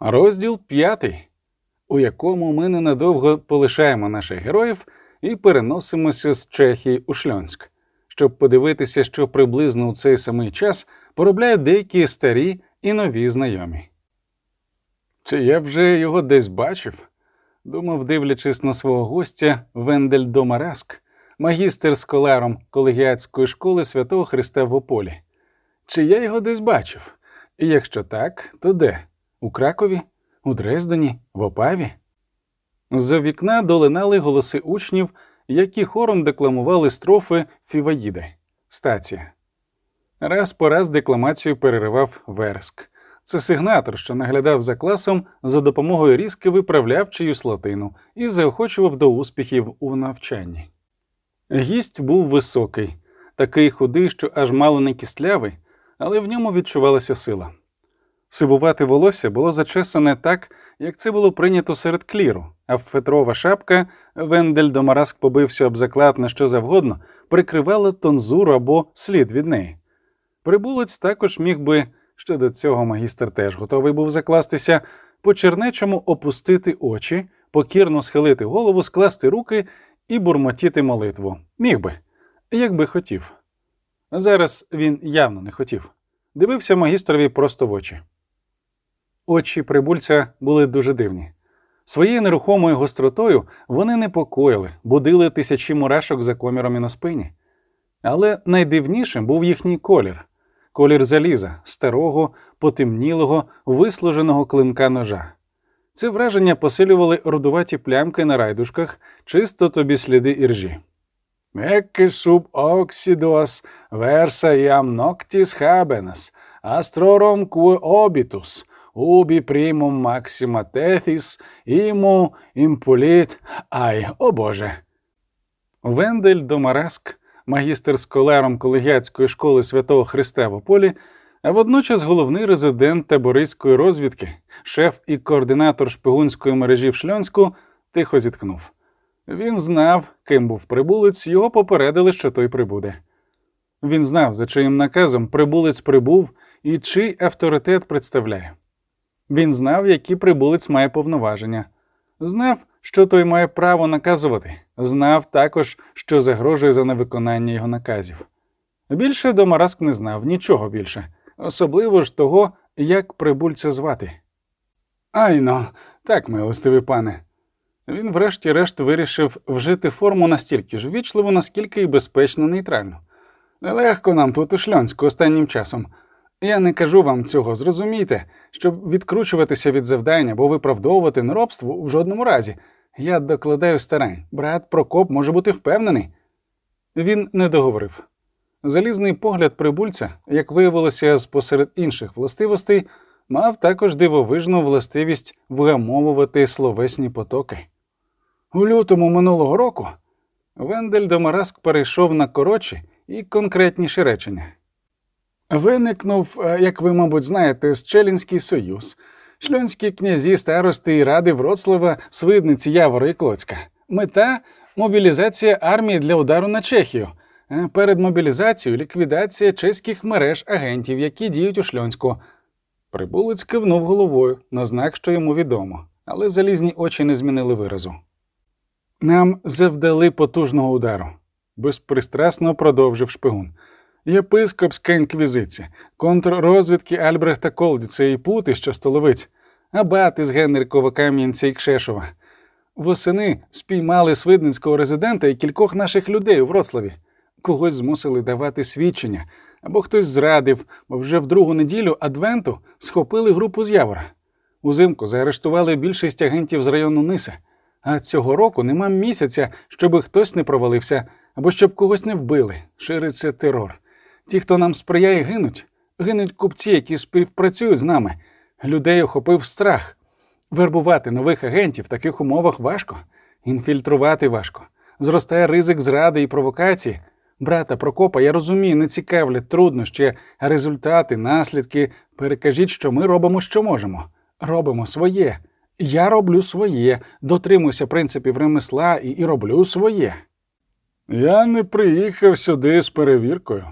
Розділ п'ятий, у якому ми ненадовго полишаємо наших героїв і переносимося з Чехії у Шльонськ, щоб подивитися, що приблизно у цей самий час поробляють деякі старі і нові знайомі. Чи я вже його десь бачив? думав, дивлячись на свого гостя Вендель Домараск, магістр з колегіатської школи святого Христа в Ополі. Чи я його десь бачив? І якщо так, то де? У Кракові, у Дрездені, в Опаві? З-за вікна долинали голоси учнів, які хором декламували строфи Фіваїди. Стація. Раз по раз декламацію переривав верск. Це сигнатор, що наглядав за класом, за допомогою різки виправляв чиюсь латину і заохочував до успіхів у навчанні. Гість був високий, такий худий, що аж мало не кістлявий, але в ньому відчувалася сила. Сивувате волосся було зачесане так, як це було прийнято серед кліру, а фетрова шапка Вендель Домараск побився об заклад на що завгодно, прикривала тонзуру або слід від неї. Прибулець також міг би, що до цього магістр теж готовий був закластися, по чернечому опустити очі, покірно схилити голову, скласти руки і бурмотіти молитву. Міг би, як би хотів. Зараз він явно не хотів. Дивився магістрові просто в очі. Очі прибульця були дуже дивні. Своєю нерухомою гостротою вони непокоїли, будили тисячі мурашок за коміром і на спині. Але найдивнішим був їхній колір колір заліза, старого, потемнілого, вислуженого клинка ножа. Це враження посилювали рудуваті плямки на райдушках, чисто тобі сліди іржі. Екке суб оксідуас верса іам ноктіс хабенас, астрором обітус, убі примум максима тефіс, іму імполіт, ай, о Боже. Вендель Домараск, магістр колером колегіатської школи святого Христа в Ополі, а водночас головний резидент табориської розвідки, шеф і координатор шпигунської мережі в Шльонську, тихо зітхнув. Він знав, ким був прибулець, його попередили, що той прибуде. Він знав, за чиїм наказом прибулець прибув і чий авторитет представляє. Він знав, які прибулець має повноваження, знав, що той має право наказувати, знав також, що загрожує за невиконання його наказів. Більше Домараск не знав нічого більше, особливо ж того, як прибульця звати. Айно, так, милостивий пане. Він, врешті-решт, вирішив вжити форму настільки ж ввічливо, наскільки й безпечно нейтральну. Нелегко нам тут у шльонську останнім часом. Я не кажу вам цього, зрозумійте, щоб відкручуватися від завдання або виправдовувати неробство в жодному разі. Я докладаю старань. Брат Прокоп може бути впевнений. Він не договорив. Залізний погляд прибульця, як виявилося з посеред інших властивостей, мав також дивовижну властивість вгамовувати словесні потоки. У лютому минулого року Вендель Домараск перейшов на коротші і конкретніші речення. Виникнув, е, як ви, мабуть, знаєте, Щелінський союз, шльонські князі, старости і ради Вроцлава, Свидниці, Явора і Клоцька. Мета мобілізація армії для удару на Чехію. Е, Перед мобілізацією ліквідація чеських мереж агентів, які діють у Шльонську. Прибулець кивнув головою на знак, що йому відомо, але залізні очі не змінили виразу. Нам завдали потужного удару, безпристрасно продовжив шпигун. Єпископська інквізиція, контррозвідки Альбрехта Колдіца і Путища столовиць, абати з Генрикова Кам'янця і Кшешова. Восени спіймали свидницького резидента і кількох наших людей у Вроцлаві. Когось змусили давати свідчення, або хтось зрадив, бо вже в другу неділю Адвенту схопили групу з Явора. Узимку заарештували більшість агентів з району Ниса, а цього року нема місяця, щоб хтось не провалився або щоб когось не вбили. Шириться терор. Ті, хто нам сприяє, гинуть, гинуть купці, які співпрацюють з нами. Людей охопив страх. Вербувати нових агентів в таких умовах важко, інфільтрувати важко. Зростає ризик зради і провокації. Брата Прокопа, я розумію, не цікавлять труднощі, результати, наслідки. Перекажіть, що ми робимо, що можемо. Робимо своє. Я роблю своє, дотримуюся принципів ремесла і, і роблю своє. Я не приїхав сюди з перевіркою,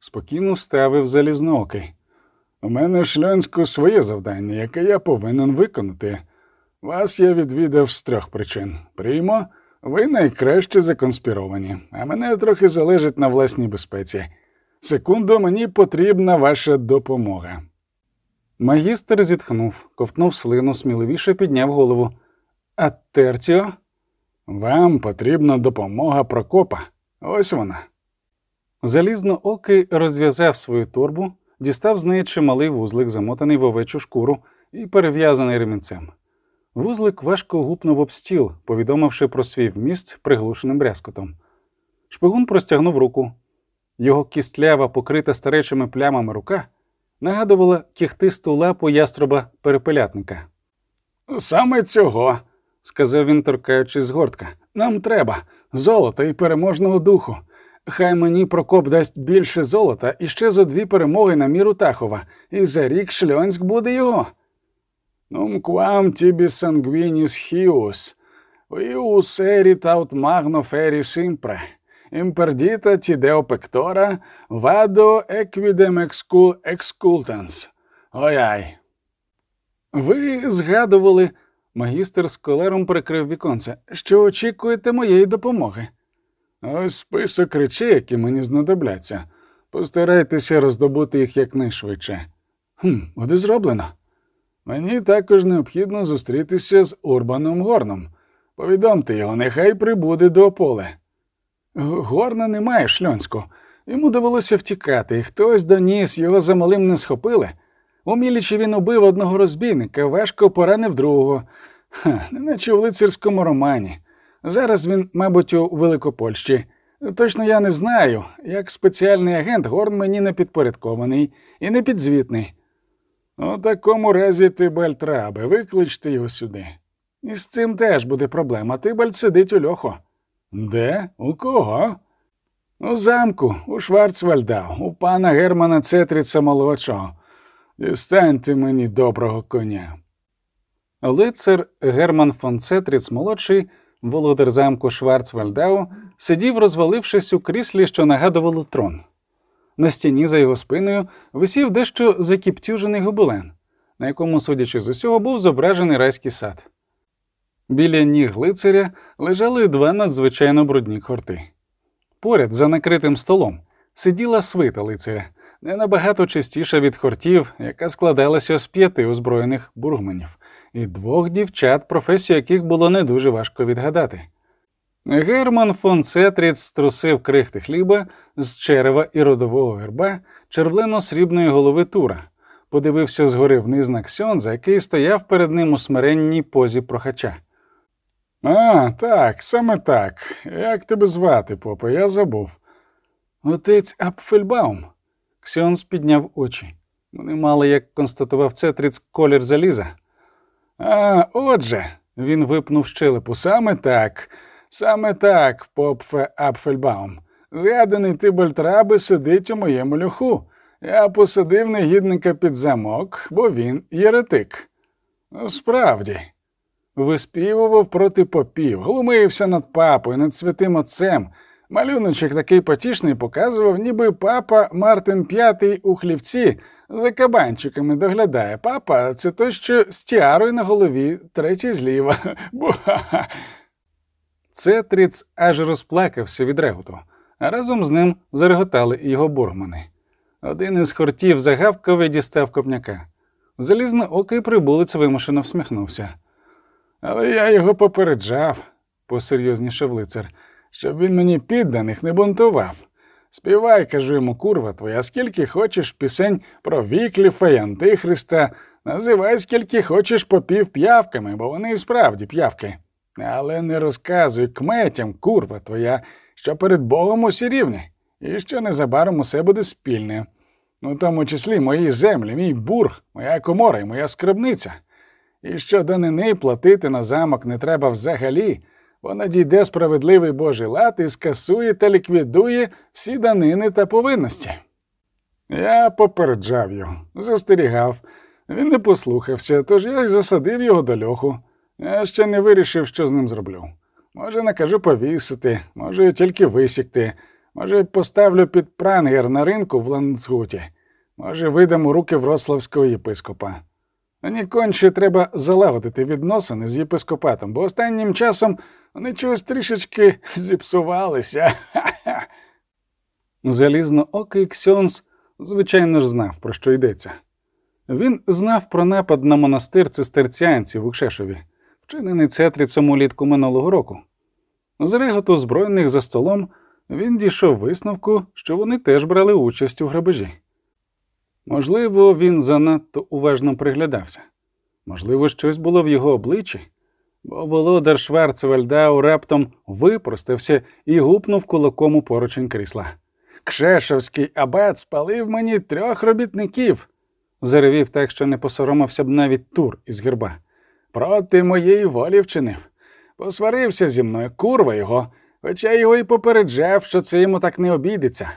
спокійно вставив залізноокий. У мене в Шльонську своє завдання, яке я повинен виконати. Вас я відвідав з трьох причин. Приймо, ви найкраще законспіровані, а мене трохи залежить на власній безпеці. Секунду, мені потрібна ваша допомога. Магістр зітхнув, ковтнув слину, сміливіше підняв голову. А терціо? Вам потрібна допомога Прокопа. Ось вона. Залізноокий розв'язав свою торбу, дістав з неї чималий вузлик, замотаний в овечу шкуру і перев'язаний ремінцем. Вузлик важко гупнув об стіл, повідомивши про свій вміст приглушеним брязкотом. Шпигун простягнув руку. Його кістлява, покрита старечими плямами рука, нагадувала кіхтисту лапу яструба перепелятника. Саме цього, сказав він, торкаючись з гортка. Нам треба золота і переможного духу. Хай мені Прокоп дасть більше золота і ще зо дві перемоги на міру Тахова, і за рік Шльонськ буде його. Нум tibis sanguinis hius, ius erit aut magno feris impre, imperdita tideo pectora, vado equidem excul excultans. Ой-ай. Ви згадували, магістр з колером прикрив віконце, що очікуєте моєї допомоги. Ось список речей, які мені знадобляться. Постарайтеся роздобути їх якнайшвидше. Хм, буде зроблено. Мені також необхідно зустрітися з Урбаном Горном. Повідомте його, нехай прибуде до поле. Горна немає шльонську. Йому довелося втікати, і хтось доніс, його за малим не схопили. У він убив одного розбійника, важко поранив другого, Ха, неначе в лицарському романі. Зараз він, мабуть, у Великопольщі. Точно я не знаю, як спеціальний агент Горн мені не підпорядкований і не підзвітний. У такому разі Тибальт рабе, викличте його сюди. І з цим теж буде проблема. Тибальт сидить у льоху. Де? У кого? У замку, у Шварцвальда, у пана Германа Цетріца молодшого. Дістаньте мені доброго коня. Лицар Герман фон Цетріц молодший, володар замку Шварцвальдау, сидів, розвалившись у кріслі, що нагадувало трон. На стіні за його спиною висів дещо закіптюжений гобелен, на якому, судячи з усього, був зображений райський сад. Біля ніг лицаря лежали два надзвичайно брудні хорти. Поряд, за накритим столом, сиділа свита лицаря, не набагато чистіша від хортів, яка складалася з п'яти озброєних бургменів, і двох дівчат, професію яких було не дуже важко відгадати. Герман фон Цетріц струсив крихти хліба з черева і родового герба червлено-срібної голови Тура, подивився згори вниз на Ксьонза, який стояв перед ним у смиренній позі прохача. А, так, саме так. Як тебе звати, попе, я забув. Отець Апфельбаум. Ксьонз підняв очі. Вони мали, як констатував Цетріц, колір заліза. А, отже, він випнув щелепу. Саме так, саме так, попфе Апфельбаум. Згаданий Тибальт раби сидить у моєму льоху. Я посадив негідника під замок, бо він єретик. Справді, виспівував проти попів, глумився над папою, над святим отцем. Малюночок такий потішний показував, ніби папа Мартин П'ятий у хлівці за кабанчиками доглядає. Папа це той, що з тіарою на голові, третій зліва. Буха. Цетріц аж розплакався від реготу, а разом з ним зареготали його бургмани. Один із хортів загавкав і дістав копняка. Залізноокий прибулець вимушено всміхнувся. Але я його попереджав, посерйознішав лицар, щоб він мені підданих не бунтував. Співай, кажу йому, курва твоя, скільки хочеш пісень про Вікліфа й Антихриста, називай скільки хочеш попів п'явками, бо вони і справді п'явки. Але не розказуй кметям, курва твоя, що перед Богом усі рівні, і що незабаром усе буде спільне. У тому числі мої землі, мій бург, моя комора і моя скарбниця. І що данини платити на замок не треба взагалі, бо надійде справедливий Божий лад і скасує та ліквідує всі данини та повинності. Я попереджав його, застерігав. Він не послухався, тож я й засадив його до льоху. Я ще не вирішив, що з ним зроблю. Може, накажу повісити, може, тільки висікти, може, поставлю під прангер на ринку в ланцгуті. Може, видам у руки врославського єпископа. Мені конче треба залагодити відносини з єпископатом, бо останнім часом вони чогось трішечки зіпсувалися. Залізноокий Ксьонс, звичайно ж, знав, про що йдеться. Він знав про напад на монастир цистерціанців у Кшешові, вчинений цетрицем улітку минулого року. З реготу збройних за столом він дійшов висновку, що вони теж брали участь у грабежі. Можливо, він занадто уважно приглядався. Можливо, щось було в його обличчі, бо володар Шварцвальдау раптом випростався і гупнув кулаком у поручень крісла. Кшешовський абат спалив мені трьох робітників Заревів так, що не посоромився б навіть тур із герба. проти моєї волі вчинив. Посварився зі мною, курва його, хоча його і попереджав, що це йому так не обійдеться.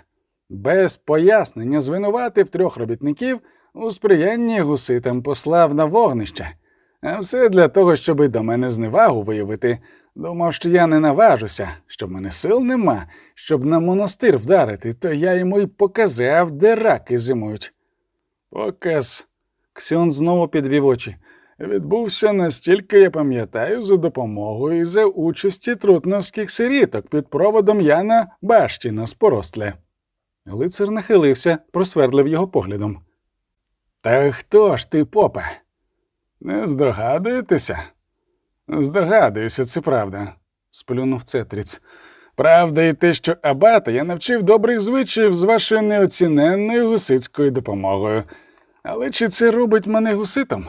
Без пояснення звинуватив трьох робітників у сприянні гуситам послав на вогнище. А все для того, щоб до мене зневагу виявити. Думав, що я не наважуся, що в мене сил нема, щоб на монастир вдарити, то я йому й показав, де раки зимують. Показ Ксьон знову підвів очі. відбувся настільки, я пам'ятаю, за допомогою і за участі трутновських сиріток під проводом Яна Баштіна з Поростле. Лицар нахилився, просвердлив його поглядом. Та хто ж ти, попе? Не здогадуєтеся? Здогадуюся, це правда, сплюнув Цетріц. Правда і те, що абата я навчив добрих звичаїв з вашою неоціненною гусицькою допомогою. Але чи це робить мене гуситом?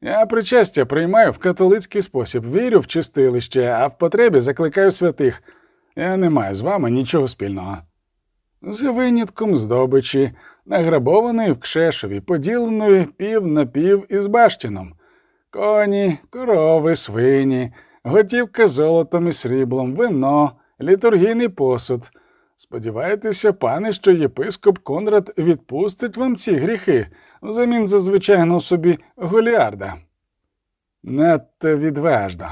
Я причастя приймаю в католицький спосіб, вірю в чистилище, а в потребі закликаю святих. Я не маю з вами нічого спільного. За винятком здобичі, награбованої в Кшешові, поділеної пів на пів із Баштіном. Коні, корови, свині, готівка золотом і сріблом, вино, літургійний посуд. Сподіваєтеся, пане, що єпископ Конрад відпустить вам ці гріхи взамін за звичайного собі голіарда. Надто відважно.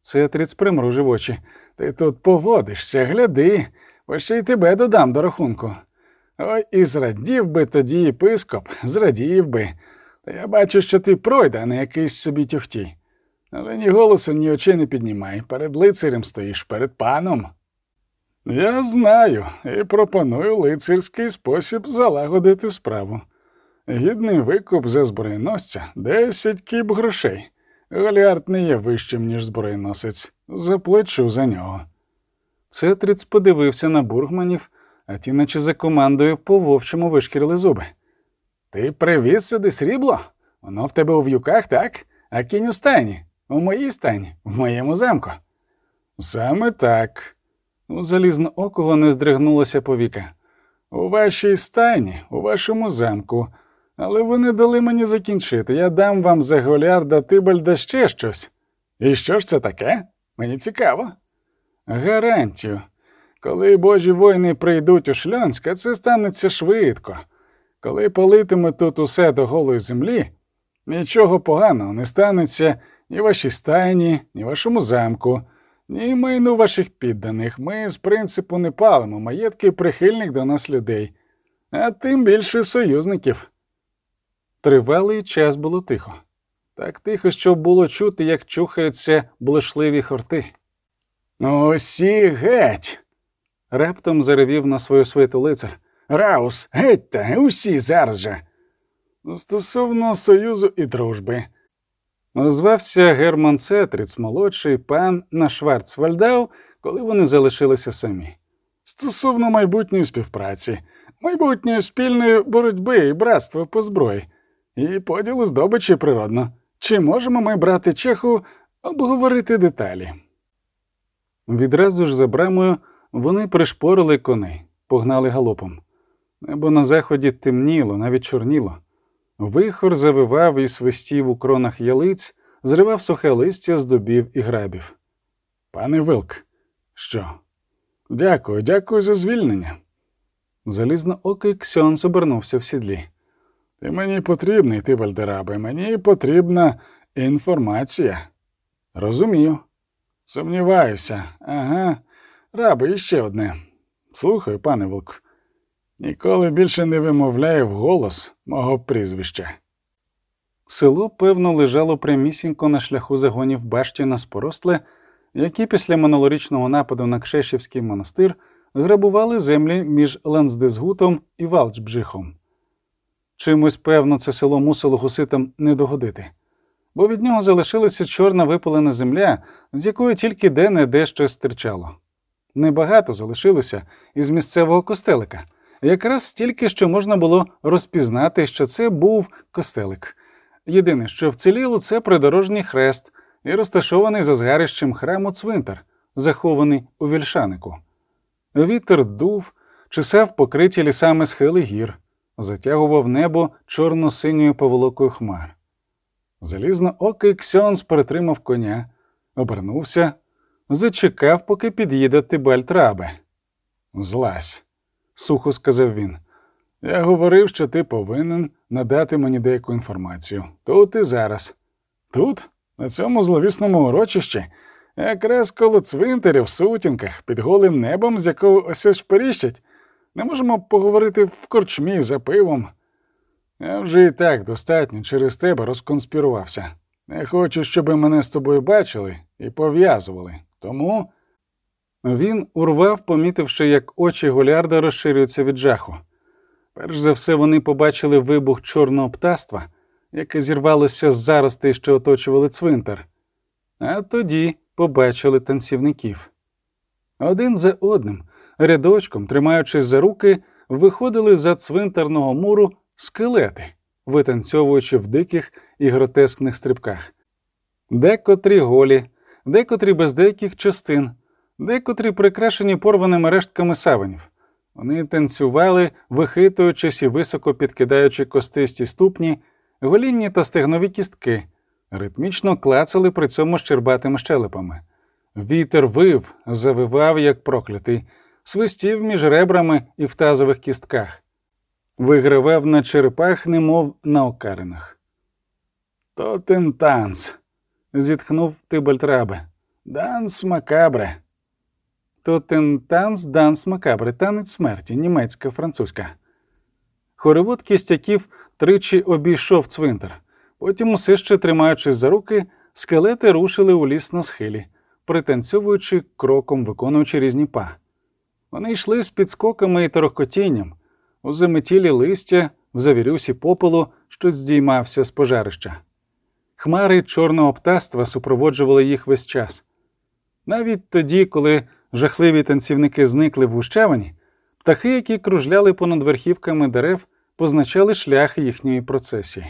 Цетріц примружив очі. Ти тут поводишся, гляди, бо ще й тебе додам до рахунку. Ой, і зрадів би тоді єпископ, зрадів би. Я бачу, що ти пройде, а не якийсь собі тюхтій. Але ні голосу, ні очей не піднімай. Перед лицарем стоїш, перед паном. Я знаю і пропоную лицарський спосіб залагодити справу. Гідний викуп за зброєносця десять кіп грошей. Голіард не є вищим, ніж зброєносець. Заплачу за нього. Цетріц подивився на бургманів, а ті, наче за командою, по вовчому вишкірили зуби. Ти привіз сюди срібло? Воно в тебе у в'юках, так? А кінь у стайні, у моїй стайні, в моєму замку. Саме так. У залізноокого не здригнулося повіка. У вашій стайні, у вашому замку. Але ви не дали мені закінчити. Я дам вам за голярда Тибальда ще щось. І що ж це таке? Мені цікаво. Гарантію. Коли божі воїни прийдуть у Шльонськ, це станеться швидко. Коли политиме тут усе до голої землі, нічого поганого не станеться ні вашій стайні, ні вашому замку, ні майну ваших підданих. Ми з принципу не палимо маєтки прихильних до нас людей, а тим більше союзників. Тривалий час було тихо. Так тихо, що було чути, як чухаються блишливі хорти. Усі геть. Раптом заревів на свою свиту лицар. Раус, гетьте, усі зараз же. Стосовно союзу і дружби. Звався Герман Цетріц, молодший пан на Шварцвальдау, коли вони залишилися самі. Стосовно майбутньої співпраці, майбутньої спільної боротьби і братства по зброї, і поділу здобичі природно. Чи можемо ми, брати чеху, обговорити деталі? Відразу ж за брамою вони пришпорили коней, погнали галопом. Небо на заході темніло, навіть чорніло. Вихор завивав і свистів у кронах ялиць, зривав сухе листя з дубів і грабів. Пане Вилк, що? Дякую, дякую за звільнення. Залізноокий Ксьонс обернувся в сідлі. Ти мені потрібний, ти, Вальдерабе, мені потрібна інформація. Розумію. Сумніваюся. Ага. Раби, іще одне. Слухаю, пане Вилк. Ніколи більше не вимовляє вголос мого прізвища. Село, певно, лежало прямісінько на шляху загонів башті на споросле, які після минулорічного нападу на Кшешівський монастир грабували землі між Лансдезгутом і Валчбжихом. Чимось, певно, це село мусило гуситам не догодити, бо від нього залишилася чорна випалена земля, з якої тільки де-не-де щось стирчало. Небагато залишилося із місцевого костелика, якраз стільки, що можна було розпізнати, що це був костелик. Єдине, що вціліло, це придорожній хрест і розташований за згарищем храму цвинтар, захований у вільшанику. Вітер дув, чесав покриті лісами схили гір, затягував небо чорно-синьою поволокою хмар. Залізноокий Ксьонс перетримав коня, обернувся, зачекав, поки під'їде Тибальт Рабе. Злазь, сухо сказав він. Я говорив, що ти повинен надати мені деяку інформацію. Тут і зараз. Тут, на цьому зловісному урочищі, якраз коло цвинтаря в сутінках, під голим небом, з якого ось ось вперіщать, не можемо поговорити в корчмі за пивом. Я вже і так достатньо через тебе розконспірувався. Не хочу, щоб мене з тобою бачили і пов'язували. Тому він урвав, помітивши, як очі Голярда розширюються від жаху. Перш за все, вони побачили вибух чорного птаства, яке зірвалося з заростей, що оточували цвинтар, а тоді побачили танцівників. Один за одним, рядочком, тримаючись за руки, виходили за цвинтарного муру скелети, витанцьовуючи в диких і гротескних стрибках. Декотрі голі, декотрі без деяких частин, декотрі прикрашені порваними рештками саванів. Вони танцювали, вихитуючись і високо підкидаючи костисті ступні, голінні та стегнові кістки, ритмічно клацали при цьому щербатими щелепами. Вітер вив, завивав, як проклятий, свистів між ребрами і в тазових кістках, вигравав на черепах, немов на окаринах. Totentanz, зітхнув Тибальт Раабе. Danse macabre. Totentanz, danse macabre, танець смерті, німецька, французька. Хоровод кістяків тричі обійшов цвинтар. Потім, усе ще тримаючись за руки, скелети рушили у ліс на схилі, пританцьовуючи кроком, виконуючи різні па. Вони йшли з підскоками і торохкотінням, у заметілі листя, в завірюсі попелу, що здіймався з пожарища. Хмари чорного птаства супроводжували їх весь час. Навіть тоді, коли жахливі танцівники зникли в гущавині, птахи, які кружляли понад верхівками дерев, позначали шлях їхньої процесії.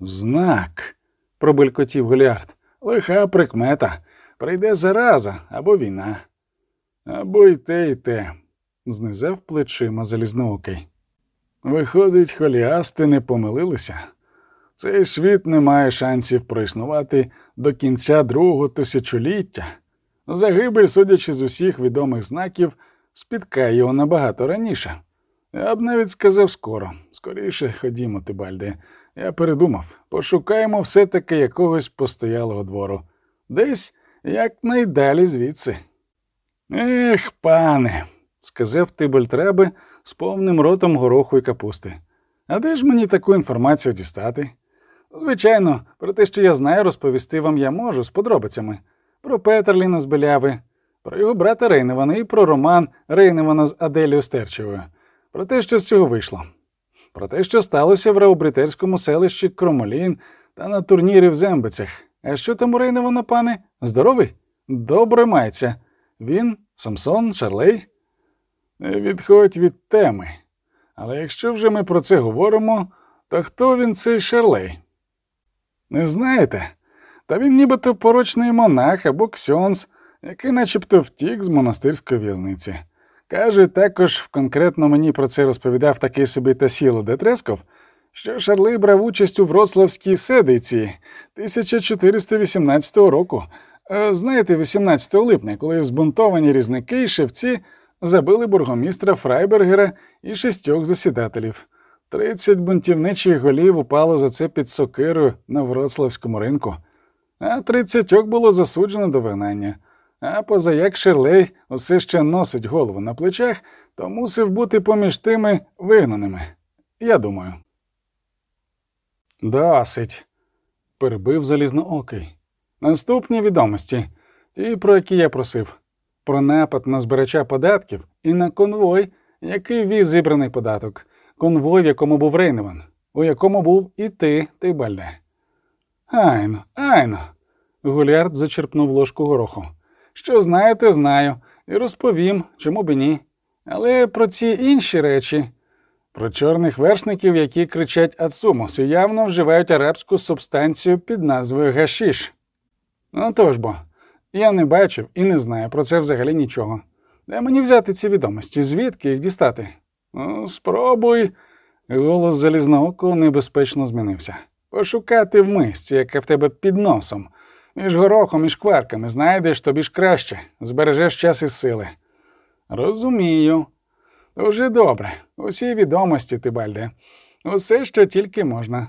Знак, пробелькотів Голіард, лиха прикмета. Прийде зараза або війна. Або й те, і те, знизав плечима залізноокий. Виходить, холіасти не помилилися. Цей світ не має шансів проіснувати до кінця другого тисячоліття. Загибель, судячи з усіх відомих знаків, спіткає його набагато раніше. Я б навіть сказав скоро. Скоріше ходімо, Тибальде. Я передумав, пошукаємо все-таки якогось постоялого двору. Десь якнайдалі звідси. Ех, пане, сказав Тибальтраби з повним ротом гороху і капусти. А де ж мені таку інформацію дістати? Звичайно, про те, що я знаю, розповісти вам я можу з подробицями про Петерліна з Беляви, про його брата Рейневана і про роман Рейневана з Аделією Стерчевою, про те, що з цього вийшло, про те, що сталося в Раубритерському селищі Кромолін та на турнірі в Зембицях. А що там у Рейневана, пане? Здоровий? Добре мається. Він, Самсон, Шарлей? Відходь від теми. Але якщо вже ми про це говоримо, то хто він цей Шарлей? Не знаєте? Та він нібито порочний монах або ксьонс, який начебто втік з монастирської в'язниці. Каже, також конкретно мені про це розповідав такий собі Тасіло Детресков, що Шарлей брав участь у Вроцлавській седиці 1418 року. Е, Знаєте, 18 липня, коли збунтовані різники і шевці забили бургомістра Фрайбергера і шістьох засідателів. Тридцять бунтівничих голів упало за це під сокирою на Вроцлавському ринку, а тридцятьох було засуджено до вигнання. А позаяк Шерлей усе ще носить голову на плечах, то мусив бути поміж тими вигнаними. Я думаю. Досить, перебив залізноокий. Наступні відомості, ті, про які я просив, про напад на збирача податків і на конвой, який віз зібраний податок, конвой, в якому був Рейневан, у якому був і ти, Тибальде. Айно, айно. Гулярд зачерпнув ложку гороху. Що знаєте, знаю, і розповім, чому б ні. Але про ці інші речі, про чорних вершників, які кричать Ацумус і явно вживають арабську субстанцію під назвою Гашіш. Ну тож бо, я не бачив і не знаю про це взагалі нічого. Де мені взяти ці відомості, звідки їх дістати? Ну, спробуй. Голос залізноокого небезпечно змінився. Пошукати в мисці, яка в тебе під носом. Між горохом і шкварками знайдеш тобі ж краще, збережеш час і сили. Розумію. Дуже добре. Усі відомості, Тибальде. Усе, що тільки можна.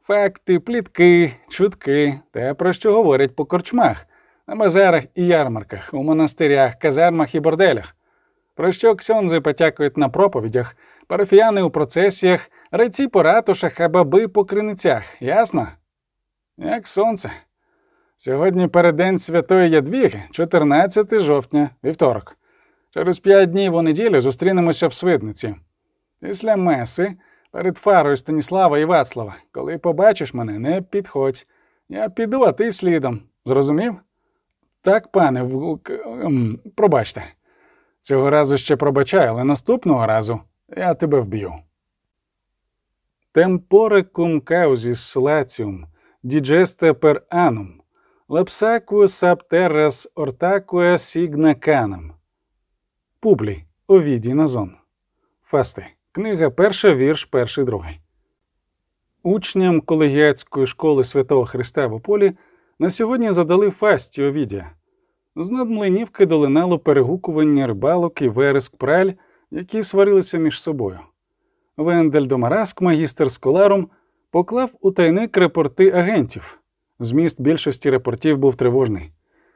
Факти, плітки, чутки, те, про що говорять по корчмах, на базарах і ярмарках, у монастирях, казармах і борделях. Про що ксьонзи потякують на проповідях, парафіяни у процесіях, рейці по ратушах, а баби по криницях, ясно? Як сонце. Сьогодні переддень Святої Ядвіги, 14 жовтня, вівторок. Через п'ять днів у неділю зустрінемося в Свидниці. Після меси, перед фарою Станіслава і Вацлава. Коли побачиш мене, не підходь. Я піду, а ти слідом. Зрозумів? Так, пане, Вулк... ем, пробачте. Цього разу ще пробачаю, але наступного разу я тебе вб'ю. Темпоре cum causis latium, digeste per annum, sap terras ortacue signa canam. Публій. Овідій Назон. Фасти. Книга перша, вірш перший, другий. Учням колегіатської школи Святого Христа в Ополі на сьогодні задали фасті Овідія. З надмлинівки долинало перегукування рибалок і вереск праль, які сварилися між собою. Вендель Домараск, магістр сколарум, поклав у тайник репорти агентів. Зміст більшості репортів був тривожний.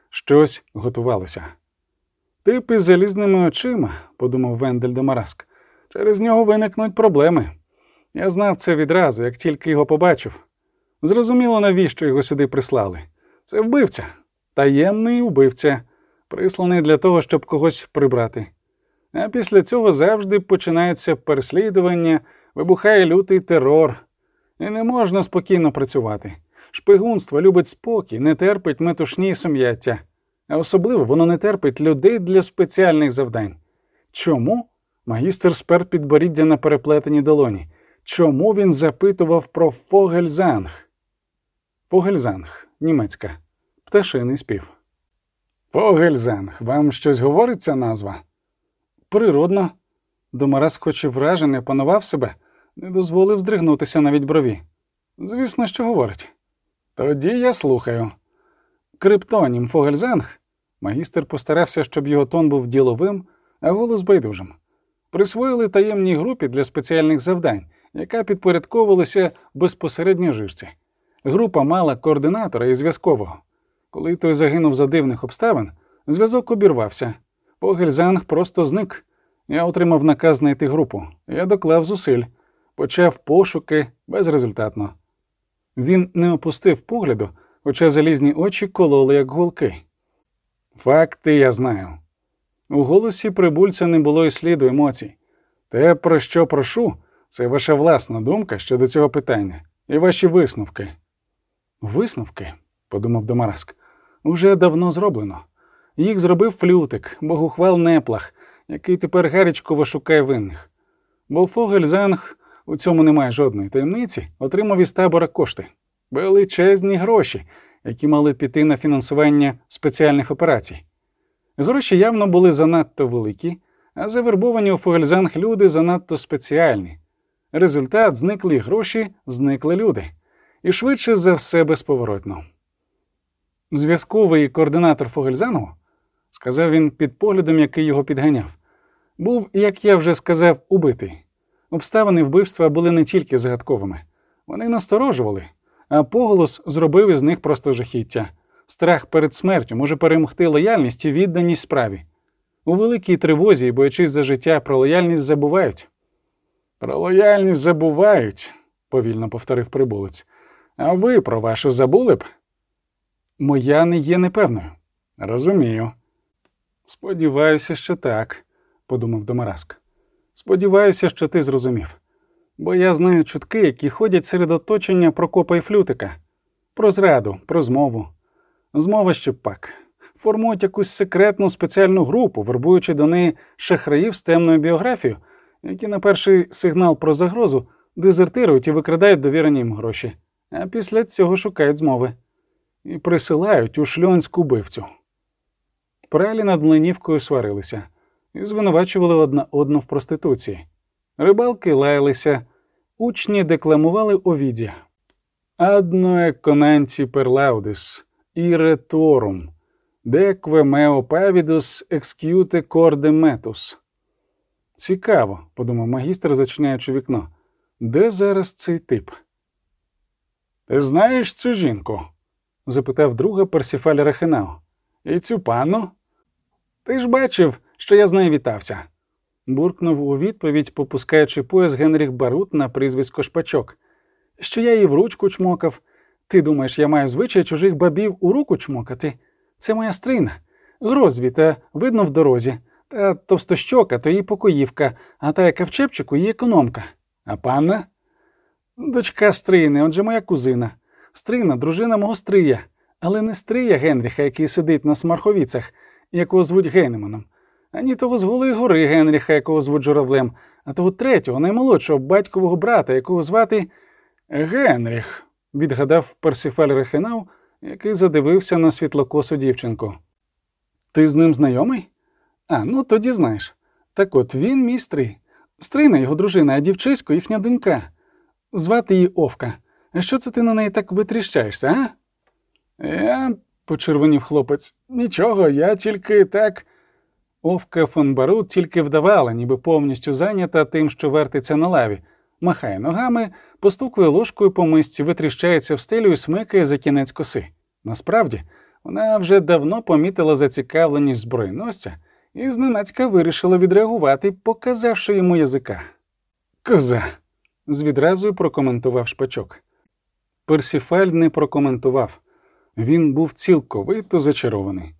Щось готувалося. Типи з залізними очима, подумав Вендель Домараск, через нього виникнуть проблеми. Я знав це відразу, як тільки його побачив. Зрозуміло, навіщо його сюди прислали. Це вбивця, таємний убивця, присланий для того, щоб когось прибрати. А після цього завжди починається переслідування, вибухає лютий терор, і не можна спокійно працювати. Шпигунство любить спокій, не терпить метушні сум'яття, а особливо воно не терпить людей для спеціальних завдань. Чому? Магістр спер підборіддя на переплетеній долоні. Чому він запитував про Фогельзанг? Фогельзанг, німецька, пташиний спів. Фогельзанг, вам щось говорить ця назва? Природно. Домарас, хоч і вражений, панував себе, не дозволив здригнутися навіть брові. Звісно, що говорить. Тоді я слухаю. Криптонім Фогельзанг. Магістр постарався, щоб його тон був діловим, а голос байдужим. Присвоїли таємній групі для спеціальних завдань, яка підпорядковувалася безпосередньо жижці. Група мала координатора і зв'язкового. Коли той загинув за дивних обставин, зв'язок обірвався. Фогельзанг просто зник. Я отримав наказ знайти групу. Я доклав зусиль, почав пошуки безрезультатно. Він не опустив погляду, хоча залізні очі кололи, як голки. Факти я знаю. У голосі прибульця не було й сліду емоцій. Те, про що прошу, це ваша власна думка щодо цього питання і ваші висновки. Висновки, подумав Домараск, уже давно зроблено. Їх зробив флютик, богухвал неплах, який тепер гарячково шукає винних. Бо Фогельзанг, у цьому немає жодної таємниці, отримав із табора кошти, величезні гроші, які мали піти на фінансування спеціальних операцій. Гроші явно були занадто великі, а завербовані у Фогельзанг люди занадто спеціальні. Результат зникли гроші, зникли люди, і швидше за все безповоротно. Зв'язковий координатор Фогельзангу, сказав він під поглядом, який його підганяв, був, як я вже сказав, убитий. Обставини вбивства були не тільки загадковими, вони насторожували, а поголос зробив із них просто жахіття. Страх перед смертю може перемогти лояльність і відданість справі. У великій тривозі, боячись за життя, про лояльність забувають. Про лояльність забувають, повільно повторив прибулець. А ви про вашу забули б? Моя не є непевною. Розумію. Сподіваюся, що так, подумав Домараск. Сподіваюся, що ти зрозумів. Бо я знаю чутки, які ходять серед оточення Прокопа і Флютика. Про зраду, про змову. Змова ще пак. Формують якусь секретну спеціальну групу, вербуючи до неї шахраїв з темною біографією, які на перший сигнал про загрозу дезертирують і викрадають довірені їм гроші, а після цього шукають змови і присилають у шльонську бивцю. Пралі над млинівкою сварилися і звинувачували одна одну в проституції. Рибалки лаялися, учні декламували Овідія. Адно еконанті перлаудис, іре торум, декве мео павідус екск'юте корде метус. Цікаво, подумав магістр, зачиняючи вікно. Де зараз цей тип? Ти знаєш цю жінку? запитав друга Персіфаль Рахенау. І цю панну? Ти ж бачив, що я з нею вітався. буркнув у відповідь, попускаючи пояс Генріх Барут на прізвисько Шпачок. Що я її в ручку чмокав. Ти думаєш, я маю звичай чужих бабів у руку чмокати? Це моя стрина. Грозвіта, видно в дорозі. Та товстощока, то її покоївка, а та яка в чепчику її економка. А панна? Дочка стрини, отже моя кузина. Стрина, дружина мого стрия, але не стрия Генріха, який сидить на смарховіцях, якого звуть Гейнеманом, ані того з голої гори Генріха, якого звуть журавлем, а того третього, наймолодшого батькового брата, якого звати Генріх, відгадав Персіфаль Рехенау, який задивився на світлокосу дівчинку. Ти з ним знайомий? А, ну тоді знаєш. Так от він мій стрий. Стрина його дружина, а дівчисько їхня донька. Звати її Овка. А що це ти на неї так витріщаєшся, а? Я, почервонів хлопець, нічого, я тільки так. Овка фон Барут тільки вдавала, ніби повністю зайнята тим, що вертиться на лаві, махає ногами, постукує ложкою по мисці, витріщається в стелю і смикає за кінець коси. Насправді, вона вже давно помітила зацікавленість збройносця і зненацька вирішила відреагувати, показавши йому язика. Коза, з відразу прокоментував шпачок. Персіфаль не прокоментував. Він був цілковито зачарований.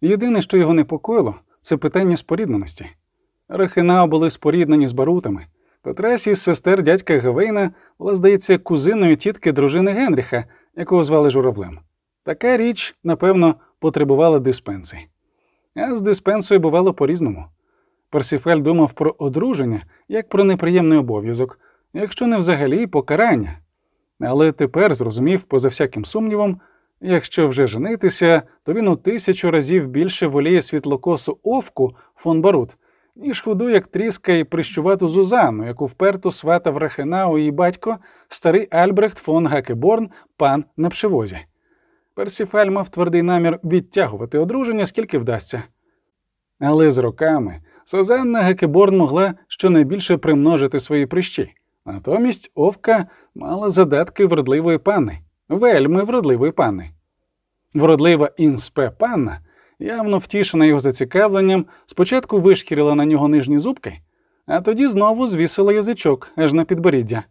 Єдине, що його непокоїло, це питання спорідненості. Рахинау були споріднені з барутами. Котрась із сестер дядька Гавейна була, здається, кузиною тітки дружини Генріха, якого звали Журавлем. Така річ, напевно, потребувала диспенси. А з диспенсою бувало по-різному. Персіфаль думав про одруження як про неприємний обов'язок, якщо не взагалі покарання. Але тепер зрозумів, поза всяким сумнівом, якщо вже женитися, то він у тисячу разів більше воліє світлокосу овку фон Барут, ніж худу, як тріска і прищувату Зузану, яку вперто сватав Рахенау її батько, старий Альбрехт фон Гакеборн, пан на пшевозі. Персіфаль мав твердий намір відтягувати одруження, скільки вдасться. Але з роками Сузанна Гакеборн могла щонайбільше примножити свої прищі. Натомість Овка мала задатки вродливої панни, вельми вродливої панни. Вродлива інспе панна, явно втішена його зацікавленням, спочатку вишкірила на нього нижні зубки, а тоді знову звісила язичок аж на підборіддя.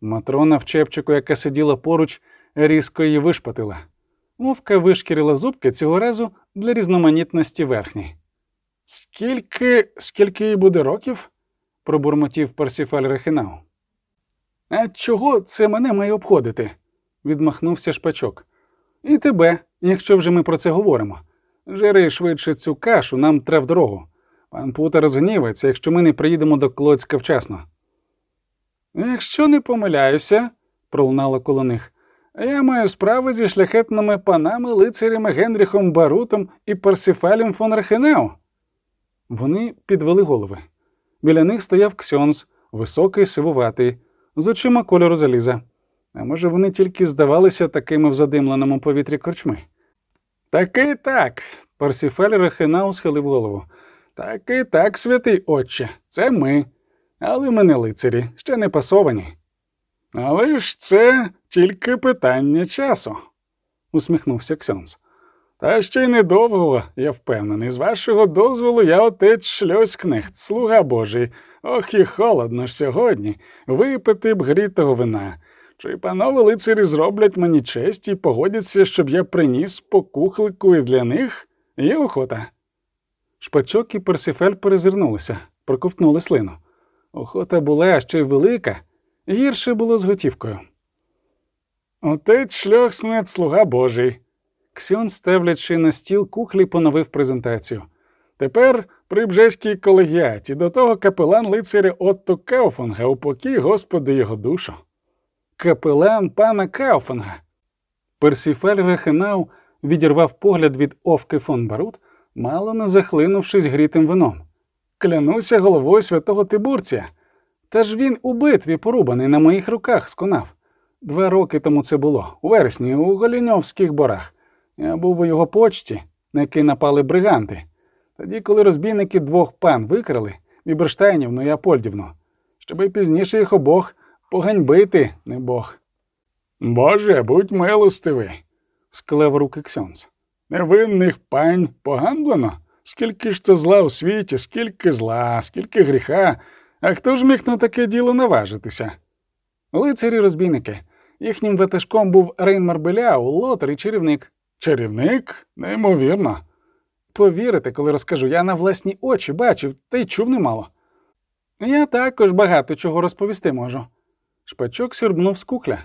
Матрона в чепчику, яка сиділа поруч, різко її вишпатила. Овка вишкірила зубки цього разу для різноманітності верхні. Скільки, скільки їй буде років? пробурмотів Парсіфаль Рехінау. А чого це мене має обходити? Відмахнувся шпачок. І тебе, якщо вже ми про це говоримо. Жери швидше цю кашу, нам трав дорогу. Пан Пута розгнівається, якщо ми не приїдемо до Клоцька вчасно. Якщо не помиляюся, пролунало коло них, я маю справи зі шляхетними панами, лицарями Генріхом Барутом і Парсіфалем фон Рахенеу. Вони підвели голови. Біля них стояв Ксьонс, високий, сивуватий, з очима кольору заліза. А може, вони тільки здавалися такими в задимленому повітрі корчми. Таки так, Парсіфель Рахенау схилив голову. Таки так, святий отче, це ми. Але ми не лицарі, ще не пасовані. Але ж це тільки питання часу, усміхнувся Ксьонс. Та ще й недовго, я впевнений. З вашого дозволу я отець шльоськнехт, слуга Божий. Ох і холодно ж сьогодні. Випити б грітого вина. Чи панове лицарі зроблять мені честь і погодяться, щоб я приніс по кухлику і для них? Є охота. Шпачок і Персифель перезирнулися, проковтнули слину. Охота була ще й велика, гірше було з готівкою. Отець шльохснет, слуга Божий. Ксьон, ставлячи на стіл кухлі, поновив презентацію. Тепер при бжеській колегіаті до того капелан лицаря Отто Кауфунга, упокій Господи його душу. Капелан пана Кауфанга. Персіфель Рехенау відірвав погляд від Овки фон Барут, мало не захлинувшись грітим вином. Клянуся головою святого Тибурція. Та ж він у битві порубаний на моїх руках сконав. Два роки тому це було, у вересні, у Голіньовських борах. Я був у його почті, на який напали бриганти. Тоді, коли розбійники двох пан викрали Віберштайнівну і Апольдівну, щоб і пізніше їх обох поганьбити, не Бог. Боже, будь милостивий. Склев руки Ксьонц. Невинних пань поганблено. Скільки ж це зла у світі, скільки зла, скільки гріха. А хто ж міг на таке діло наважитися? Лицарі розбійники. Їхнім ватажком був Рейн Марбеляу, лотер і чарівник. Чарівник? Неймовірно. Повірите, коли розкажу, я на власні очі бачив та й чув немало. Я також багато чого розповісти можу. Шпачок сюрбнув з кухля,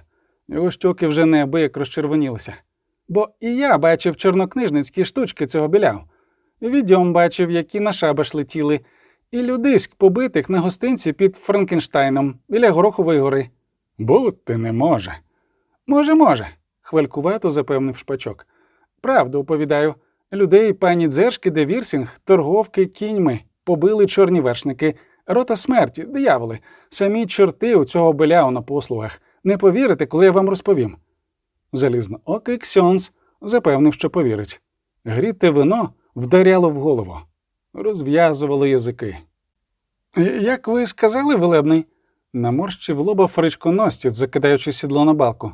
його щоки вже неабияк розчервонілися. Бо і я бачив чорнокнижницькі штучки цього Беляу. Відьом бачив, які на шабаш летіли, і людиськ побитих на гостинці під Франкенштайном біля Горохової гори. Бути не може. Може, може, хвалькувато запевнив шпачок. Правду оповідаю. Людей пані Дзершки де Вірсінг, торговки кіньми, побили чорні вершники, рота смерті, дияволи, самі чорти у цього беляу на послугах. Не повірите, коли я вам розповім. Залізно окий Ксьонс запевнив, що повірить. Гріте вино вдаряло в голову, розв'язувало язики. Як ви сказали, велебний? наморщив лоба фричконостіць, закидаючи сідло на балку.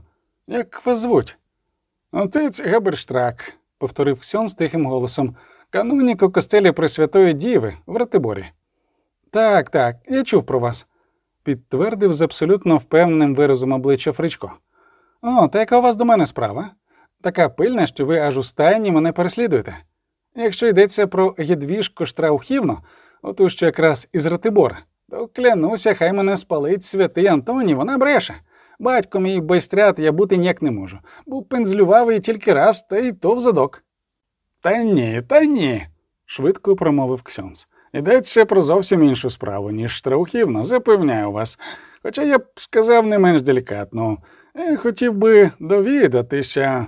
Як вас звуть? Отець Габерштрак. повторив Ксьон тихим голосом. Канонік у костелі Пресвятої Діви в Ратиборі. Так, так, я чув про вас, підтвердив з абсолютно впевненим виразом обличчя Фричко. О, та яка у вас до мене справа? Така пильна, що ви аж у стайні мене переслідуєте. Якщо йдеться про Єдвіжку Штраухівну, оту що якраз із Ратибора, то клянуся, хай мене спалить святий Антоній, вона бреше. Батько мій байстрят я бути ніяк не можу. Був пензлювавий тільки раз, та й то в задок. Та ні, та ні, швидко промовив Ксьонс. Йдеться про зовсім іншу справу, ніж Штраухівна, запевняю вас. Хоча я б сказав не менш делікатно. Я хотів би довідатися.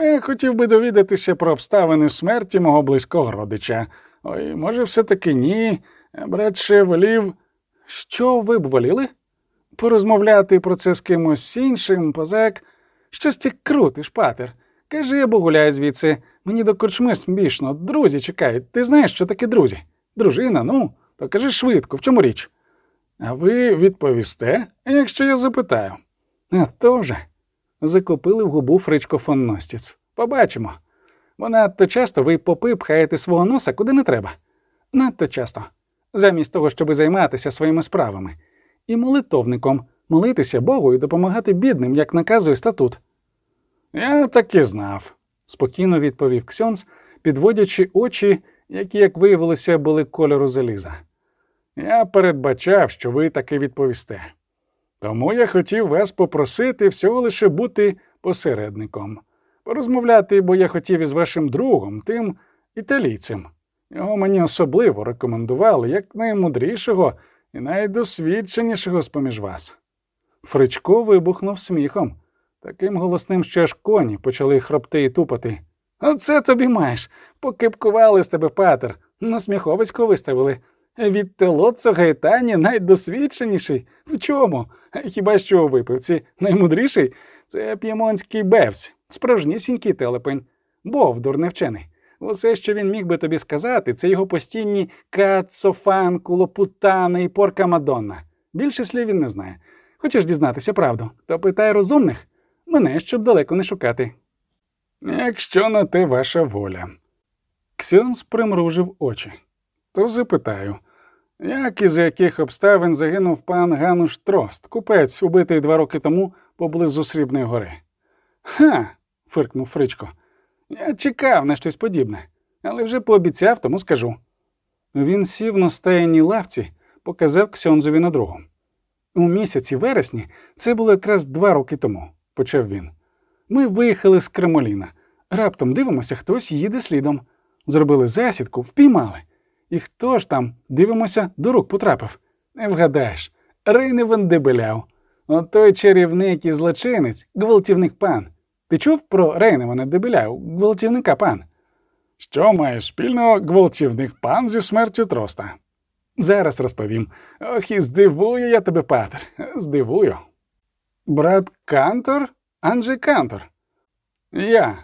Я хотів би довідатися про обставини смерті мого близького родича. Ой, може, все-таки ні. Я б радше волів. Що ви б воліли? Порозмовляти про це з кимось іншим, позак. Щось ти крутиш, патер. Кажи, або гуляй звідси. Мені до корчми смішно. Друзі чекають. Ти знаєш, що таке друзі? Дружина, ну, то кажи швидко, в чому річ? А ви відповісте, якщо я запитаю. А то вже. Закопили в губу Фричко фон Ностіц. Побачимо. Бо надто часто ви попи пхаєте свого носа куди не треба. Надто часто. Замість того, щоб займатися своїми справами. І молитовником молитися Богу і допомагати бідним, як наказує статут. Я так і знав, спокійно відповів Ксьонс, підводячи очі, які, як виявилося, були кольору заліза. Я передбачав, що ви таки відповісте. Тому я хотів вас попросити всього лише бути посередником, порозмовляти, бо я хотів із вашим другом, тим італійцем. Його мені особливо рекомендували як наймудрішого і найдосвідченішого з поміж вас. Фричко вибухнув сміхом, таким голосним, що аж коні почали хропти і тупати. Оце тобі маєш. Покипкували з тебе патер, на сміховисько виставили. Від Телоцо Гайтані найдосвідченіший. В чому? Хіба що у випивці наймудріший це п'ємонський бевсь, справжнісінький телепень, бовдур невчений. Усе, що він міг би тобі сказати, це його постійні кацофан, кулопутани і порка Мадонна. Більше слів він не знає. Хочеш дізнатися правду, то питай розумних мене, щоб далеко не шукати. Якщо на те ваша воля. Ксьонс примружив очі. То запитаю, як і за яких обставин загинув пан Гануш Трост, купець, убитий два роки тому поблизу Срібної гори? Ха. фиркнув Фричко. Я чекав на щось подібне, але вже пообіцяв, тому скажу. Він сів на стаяній лавці, показав Ксьонзові на другу. У місяці вересні це було якраз два роки тому, почав він. Ми виїхали з Кремоліна. Раптом дивимося, хтось їде слідом. Зробили засідку, впіймали. І хто ж там, дивимося, до рук потрапив? Не вгадаєш, Рейне Вандебеляв. От той чарівник і злочинець, гвалтівник пан. Ти чув про Рейневана Дебеляв, гвалтівника пан? Що має спільного гвалтівник пан зі смертю троста? Зараз розповім. Ох, і здивую я тебе, патер. Здивую. Брат Кантор? Анджей Кантор. Я.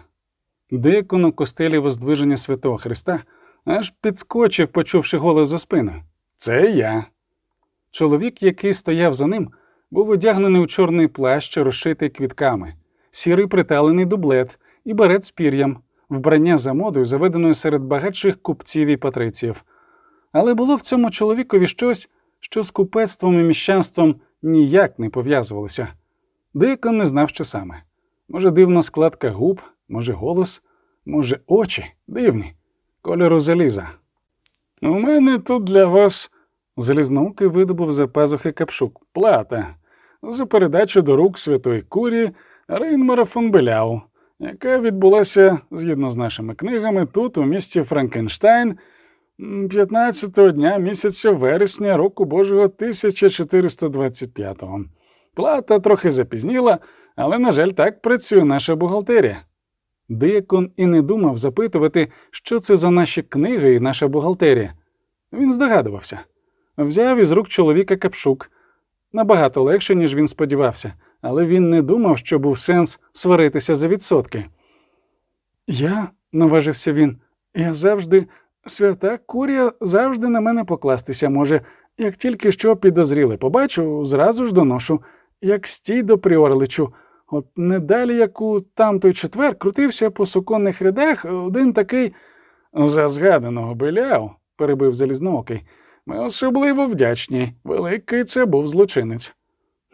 Дикон у костелі воздвиження святого Христа аж підскочив, почувши голос за спиною. Це я. Чоловік, який стояв за ним, був одягнений у чорний плащ, розшитий квітками, сірий приталений дублет і берет з пір'ям, вбрання за модою, заведеною серед багатших купців і патриціїв. Але було в цьому чоловікові щось, що з купецтвом і міщанством ніяк не пов'язувалося. Дикон не знав, що саме. Може, дивна складка губ, може, голос, може, очі дивні, кольору заліза. У мене тут для вас Залізноуки видобув за пазухи капшук. плата за передачу до рук святої курії Рейнмара фон Беляу, яка відбулася, згідно з нашими книгами, тут, у місті Франкенштайн, 15-го дня місяця вересня року Божого 1425-го. Плата трохи запізніла, але, на жаль, так працює наша бухгалтерія. Диякон і не думав запитувати, що це за наші книги і наша бухгалтерія. Він здогадувався. Взяв із рук чоловіка капшук. Набагато легше, ніж він сподівався, але він не думав, що був сенс сваритися за відсотки. Я, наважився він, я завжди, свята курія завжди на мене покластися може, як тільки що підозріли, побачу, зразу ж доношу, як стій до пріорличу. От не далі, як у тамтой четвер крутився по суконних рядах один такий за згаданого беляв, перебив залізноокий. Ми особливо вдячні. Великий це був злочинець.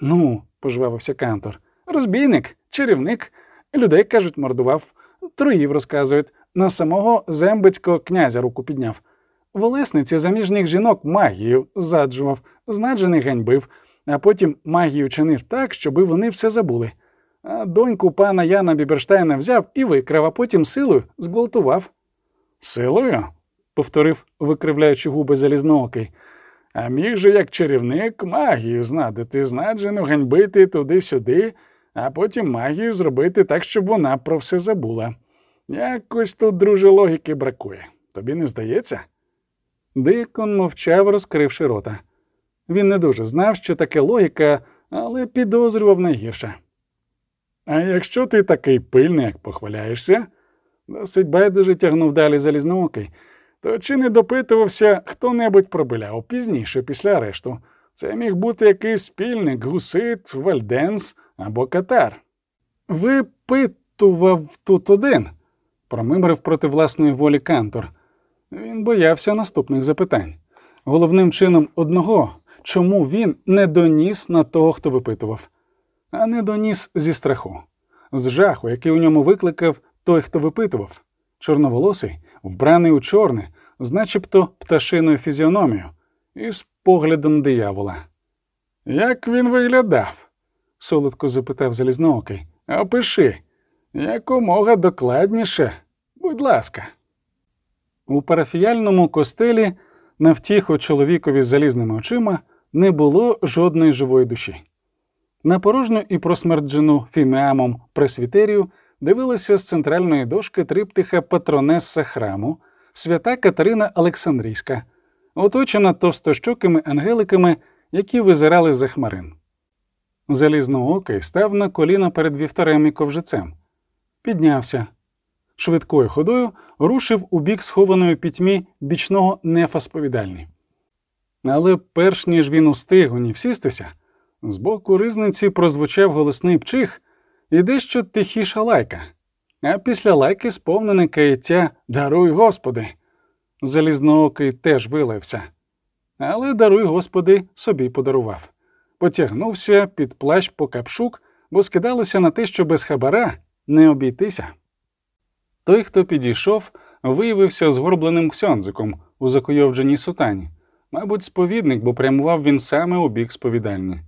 Ну, пожвавився Кантор. Розбійник, чарівник. Людей, кажуть, мордував, троїв розказують, на самого зембицького князя руку підняв. В Олесниці заміжніх жінок магію заджував, знаджених ганьбив, а потім магію чинив так, щоби вони все забули. А доньку пана Яна Біберштейна взяв і викрав, а потім силою зґвалтував. Силою? повторив, викривляючи губи залізноокий. А міг же, як чарівник, магію знадити, знаджену ганьбити туди-сюди, а потім магію зробити так, щоб вона про все забула. Якось тут, друже, логіки бракує. Тобі не здається? Дикон мовчав, розкривши рота. Він не дуже знав, що таке логіка, але підозрював найгірше. А якщо ти такий пильний, як похваляєшся, досить байдуже тягнув далі залізноокий, то чи не допитувався хто небудь про Беляу пізніше, після арешту? Це міг бути якийсь спільник, гусит, вальденс або катар. Випитував тут один, промимрив проти власної волі Кантор. Він боявся наступних запитань. Головним чином одного, чому він не доніс на того, хто випитував, а не доніс зі страху, з жаху, який у ньому викликав той, хто випитував, чорноволосий, вбраний у чорне, з начебто пташиною фізіономією, і з поглядом диявола. Як він виглядав? солодко запитав залізноокий. Опиши, якомога докладніше, будь ласка. У парафіяльному костелі на втіху чоловікові з залізними очима не було жодної живої душі. На порожню і просмерджену фімеамом пресвітерію дивилася з центральної дошки триптиха патронеса храму, свята Катерина Олександрійська, оточена товстощокими ангеликами, які визирали за хмарин. Залізноокий став на коліна перед вівтарем і ковжицем, піднявся. Швидкою ходою рушив у бік схованої пітьмі бічного нефа сповідальні. Але перш ніж він устиг у ній всістися, з боку ризниці прозвучав голосний пчих і дещо тихіша лайка. а після лайки сповнене каяття Даруй Господи. Залізноокий теж вилився. Але даруй Господи собі подарував. Потягнувся під плащ по капшук, бо скидалося на те, що без хабара не обійтися. Той, хто підійшов, виявився згорбленим ксьонзиком у закойовдженій сутані. Мабуть, сповідник, бо прямував він саме у бік сповідальні.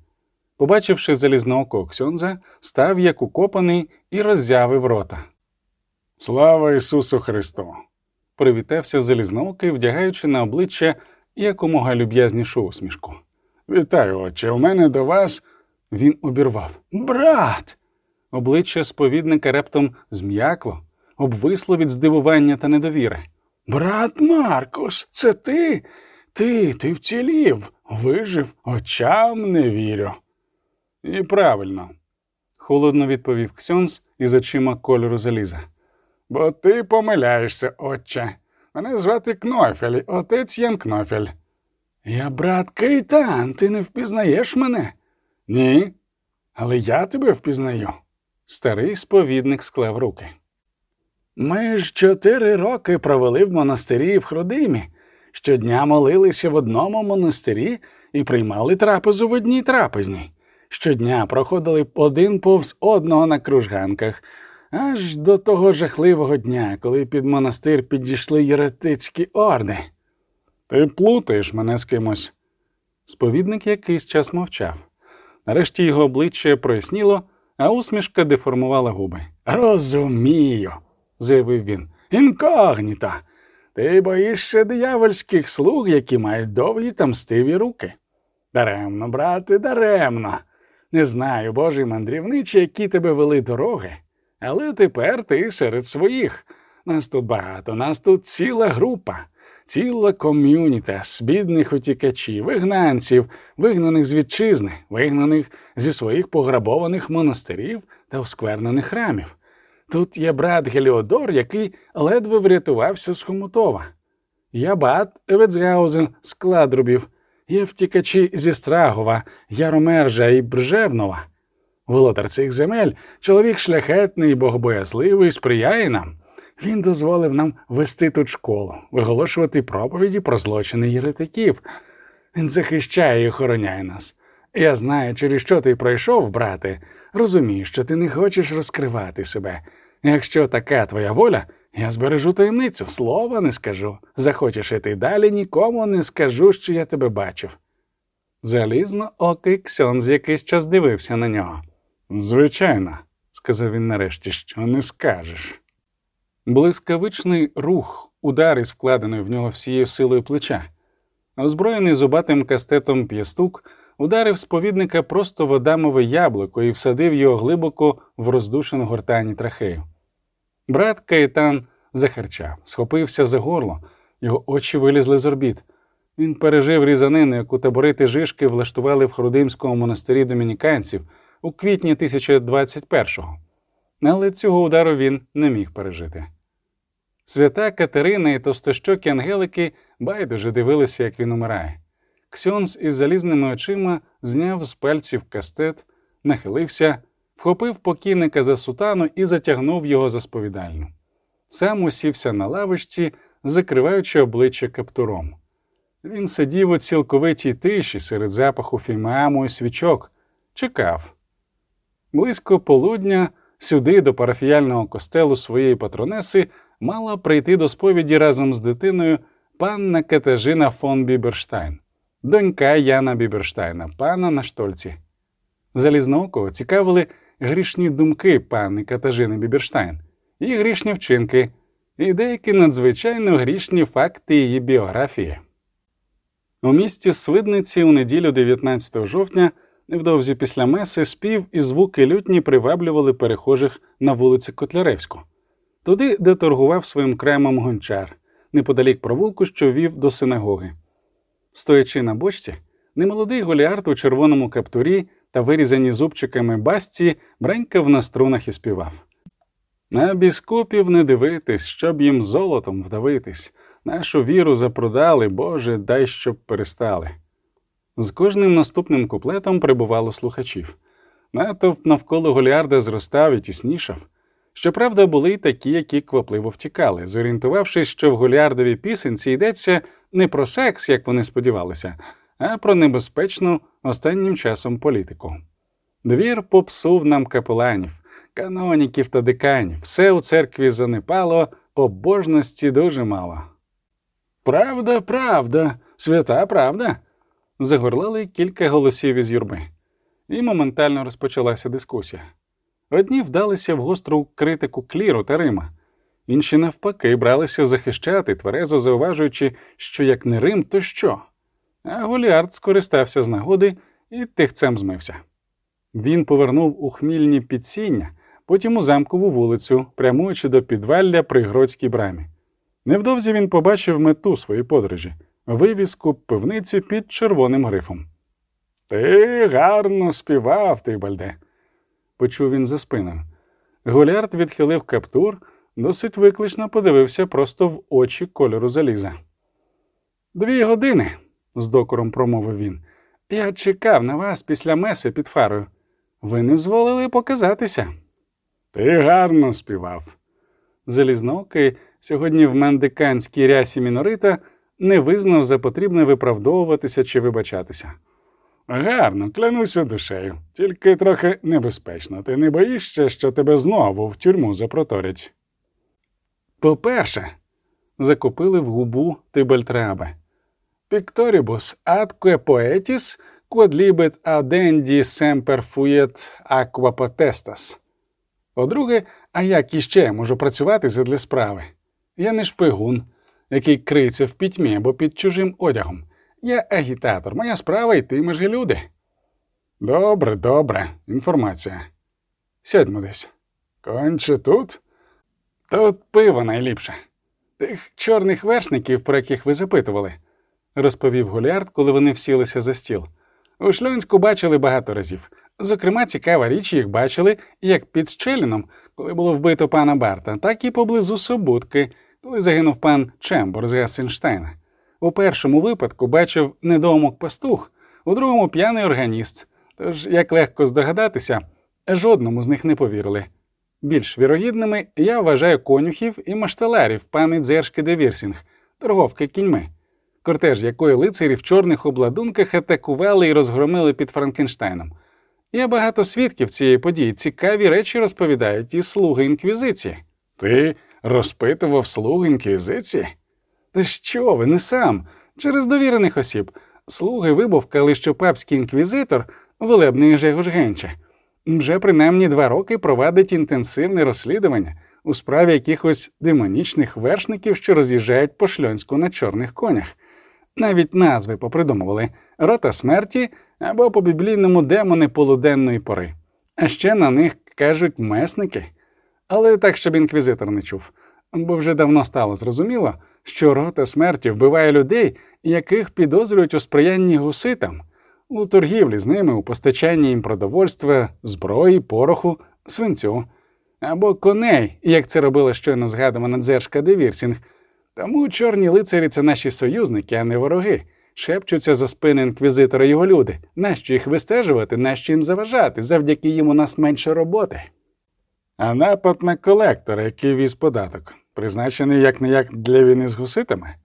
Побачивши залізноокого ксьонза, став як укопаний і роззявив рота. Слава Ісусу Христу! Привітався залізноокий, вдягаючи на обличчя якомога люб'язнішу усмішку. Вітаю, отче, у мене до вас. Він обірвав. Брат! Обличчя сповідника рептом зм'якло, обвисло від здивування та недовіри. Брат Маркус, це ти? Ти, ти вцілів, вижив, очам не вірю. І правильно, холодно відповів Ксьонс із очима кольору заліза. бо ти помиляєшся, отче. Мене звати Кнофель, отець Ян Кнофель. Я брат Кейтан, ти не впізнаєш мене? Ні, але я тебе впізнаю. Старий сповідник склав руки. Ми ж чотири роки провели в монастирі в Хродимі. Щодня молилися в одному монастирі і приймали трапезу в одній трапезній. Щодня проходили один повз одного на кружганках, аж до того жахливого дня, коли під монастир підійшли єретицькі орди. Ти плутаєш мене з кимось. Сповідник якийсь час мовчав. Нарешті його обличчя проясніло, а усмішка деформувала губи. Розумію, заявив він. Інкогніта. Ти боїшся диявольських слуг, які мають довгі та мстиві руки. Даремно, брате, даремно. Не знаю, божий мандрівничі, які тебе вели дороги, але тепер ти серед своїх. Нас тут багато, нас тут ціла група, ціла ком'юніта з бідних утікачів, вигнанців, вигнаних з вітчизни, вигнаних зі своїх пограбованих монастирів та осквернених храмів. Тут є брат Геліодор, який ледве врятувався з Хомутова. Я бат Евецгаузен з Кладрубів, є втікачі зі Страгова, Яромержа і Бржевнова. Володар цих земель, чоловік шляхетний, богобоязливий, сприяє нам. Він дозволив нам вести тут школу, виголошувати проповіді про злочини єретиків. Він захищає і охороняє нас. Я знаю, через що ти пройшов, брате, розумію, що ти не хочеш розкривати себе. Якщо така твоя воля, я збережу таємницю, слова не скажу. Захочеш іти далі, нікому не скажу, що я тебе бачив. Залізно окий Ксьонз якийсь час дивився на нього. Звичайно, сказав він нарешті. що не скажеш. Блискавичний рух, удар із вкладеною в нього всією силою плеча. Озброєний зубатим кастетом п'ястук ударив сповідника просто в адамове яблуко і всадив його глибоко в роздушену гортані трахею. Брат Каїтан захарчав, схопився за горло, його очі вилізли з орбіт. Він пережив різанину, яку таборити Жишки влаштували в Хрудимському монастирі домініканців у квітні 1021-го. Але цього удару він не міг пережити. Свята Катерина і товстощокі ангелики байдуже дивилися, як він умирає. Ксьонс із залізними очима зняв з пальців кастет, нахилився, вхопив покійника за сутану і затягнув його за сповідальню. Сам усівся на лавищі, закриваючи обличчя каптуром. Він сидів у цілковитій тиші серед запаху фімеаму і свічок, чекав. Близько полудня сюди, до парафіяльного костелу своєї патронеси, мала прийти до сповіді разом з дитиною панна Катажина фон Біберштайн, донька Яна Біберштайна, пана на штольці. Залізноокого цікавили грішні думки панни Катажини Біберштайн, і грішні вчинки, і деякі надзвичайно грішні факти її біографії. У місті Свидниці у неділю 19 жовтня, невдовзі після меси, спів і звуки лютні приваблювали перехожих на вулиці Котляревську, туди, де торгував своїм кремом гончар, неподалік провулку, що вів до синагоги. Стоячи на бочці, немолодий голіард у червоному каптурі та вирізані зубчиками басці бренькав на струнах і співав. На біскупів не дивитись, щоб їм золотом вдавитись. Нашу віру запродали, Боже, дай щоб перестали. З кожним наступним куплетом прибувало слухачів. Натовп навколо Голіарда зростав і тіснішав. Щоправда, були й такі, які квапливо втікали, зорієнтувавшись, що в Голіардовій пісенці йдеться не про секс, як вони сподівалися, а про небезпечну останнім часом політику. Двір попсув нам капеланів, каноніків та деканів, все у церкві занепало, побожності дуже мало. Правда, правда, свята правда. Загорлали кілька голосів із юрби, і моментально розпочалася дискусія. Одні вдалися в гостру критику кліру та Рима, інші, навпаки, бралися захищати, тверезо зауважуючи, що як не Рим, то що. А Голіард скористався з нагоди і тихцем змився. Він повернув у хмільні підсіння, потім у замкову вулицю, прямуючи до підвалля при Гродській брамі. Невдовзі він побачив мету своєї подорожі вивіску пивниці під червоним грифом. Ти гарно співав, Тибальде. почув він за спиною. Голярд відхилив каптур, досить виклично подивився просто в очі кольору заліза. Дві години, з докором промовив він. Я чекав на вас після меси під фарою. Ви не зволили показатися. Ти гарно співав. Залізноокий сьогодні в мендиканській рясі мінорита не визнав за потрібне виправдовуватися чи вибачатися. Гарно, клянуся душею, тільки трохи небезпечно. Ти не боїшся, що тебе знову в тюрму запроторять. По-перше, закупили в губу Тибальтрабе. Пікторібус атque poetis, quod libet audendi semper potestas. По-друге, а як іще я можу працювати задля справи? Я не шпигун, який криється в пітьмі або під чужим одягом. Я агітатор, моя справа йтиме ж і люди. Добре, добре, інформація. Сядьмо десь. Конче тут? Тут пиво найліпше. Тих чорних вершників, про яких ви запитували, розповів Голіард, коли вони всілися за стіл. У Шльонську бачили багато разів. Зокрема, цікава річ їх бачили як під Щеліном, коли було вбито пана Барта, так і поблизу Собутки, коли загинув пан Чембор з Гессенштейна. У першому випадку бачив недоумок пастух, у другому п'яний органіст. Тож, як легко здогадатися, жодному з них не повірили. Більш вірогідними я вважаю конюхів і машталарів пані Дзершки де Вірсінг, торговки кіньми, кортеж якої лицарі в чорних обладунках атакували і розгромили під Франкенштейном. Є багато свідків цієї події, цікаві речі розповідають і слуги інквізиції. Ти розпитував слуг інквізиції? Та що ви не сам? Через довірених осіб. Слуги вибовкали, що папський інквізитор, велебний Жегош Генче, вже принаймні два роки провадить інтенсивне розслідування у справі якихось демонічних вершників, що роз'їжджають по шльонську на чорних конях. Навіть назви попридумували рота смерті або по біблійному демони полуденної пори. А ще на них кажуть месники. Але так, щоб інквізитор не чув, бо вже давно стало зрозуміло, що рота смерті вбиває людей, яких підозрюють у сприянні гуситам, у торгівлі з ними, у постачанні їм продовольства, зброї, пороху, свинцю або коней, як це робила щойно згадувана Дзершка де Вірсінг. Тому чорні лицарі це наші союзники, а не вороги. Шепчуться за спиною інквізитора його люди. Нащо їх вистежувати, нащо їм заважати, завдяки їм у нас менше роботи. А напад на колектора, який віз податок, призначений як не як для війни з гуситами?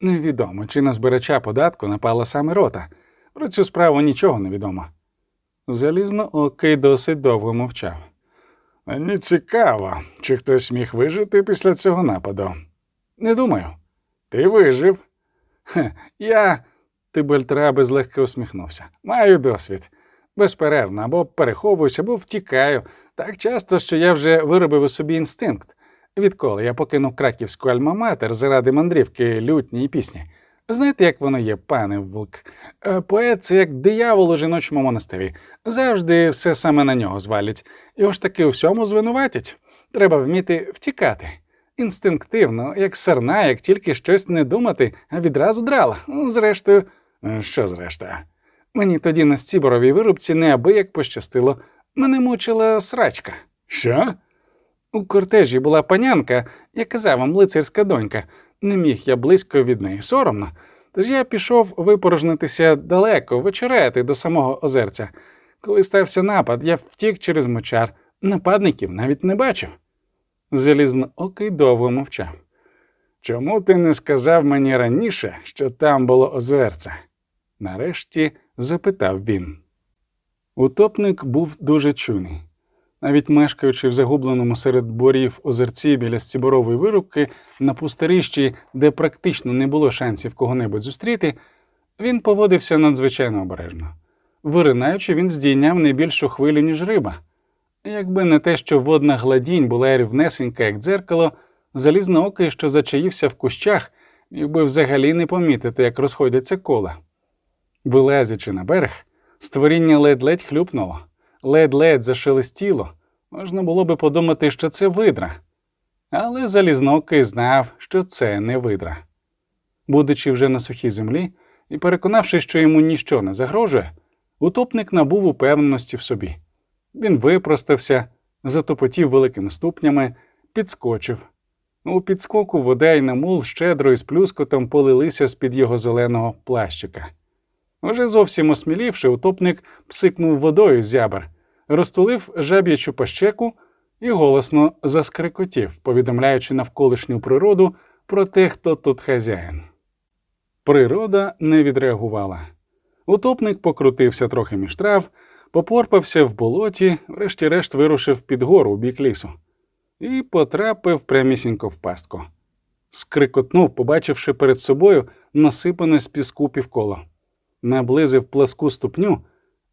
Невідомо, чи на збирача податку напала саме рота. Про цю справу нічого не відомо. Залізно окей досить довго мовчав. Мені цікаво, чи хтось міг вижити після цього нападу. Не думаю. Ти вижив. Хе, я. Тибельтра безлегко усміхнувся. Маю досвід. Безперервно, або переховуюся, або втікаю. Так часто, що я вже виробив у собі інстинкт. Відколи я покинув краківську альма-матер заради мандрівки, лютні і пісні. Знаєте, як воно є, пане Вулк? Е, Поет це як диявол у жіночому монастирі. Завжди все саме на нього звалять. Його ж таки у всьому звинуватять. Треба вміти втікати. Інстинктивно, як сарна, як тільки щось не думати, а відразу драла. Ну, Зрештою, Що зрештою? мені тоді на стіборовій вирубці неабияк пощастило. Мене мучила срачка. Що? У кортежі була панянка, я казав вам, лицарська донька. Не міг я близько від неї, соромно. Тож я пішов випорожнитися далеко, вечерети до самого озерця. Коли стався напад, я втік через мочар, нападників навіть не бачив. Залізноокий довго мовчав. Чому ти не сказав мені раніше, що там було озерце? Нарешті запитав він. Утопник був дуже чуйний. Навіть мешкаючи в загубленому серед борів озерці біля стіборової вирубки на пустирищі, де практично не було шансів кого-небудь зустріти, він поводився надзвичайно обережно. Виринаючи, він здійняв не більшу хвилю, ніж риба. Якби не те, що водна гладінь була рівнесенька, як дзеркало, залізноокий, що зачаївся в кущах, міг би взагалі не помітити, як розходяться кола. Вилазячи на берег, створіння ледь-ледь хлюпнуло, ледь-ледь зашелестіло. Можна було би подумати, що це видра. Але залізнокий знав, що це не видра. Будучи вже на сухій землі і переконавшись, що йому ніщо не загрожує, утопник набув упевненості в собі. Він випростався, затопотів великими ступнями, підскочив. У підскоку вода й намул щедро із плюскотом полилися з-під його зеленого плащика. Вже зовсім осмілівши, утопник псикнув водою з ябер, розтулив жаб'ячу пащеку і голосно заскрикотів, повідомляючи навколишню природу про те, хто тут хазяїн. Природа не відреагувала. Утопник покрутився трохи між трав, попорпався в болоті, врешті-решт вирушив під гору у бік лісу і потрапив прямісінько в пастку. Скрикотнув, побачивши перед собою насипане з піску півколо, наблизив пласку ступню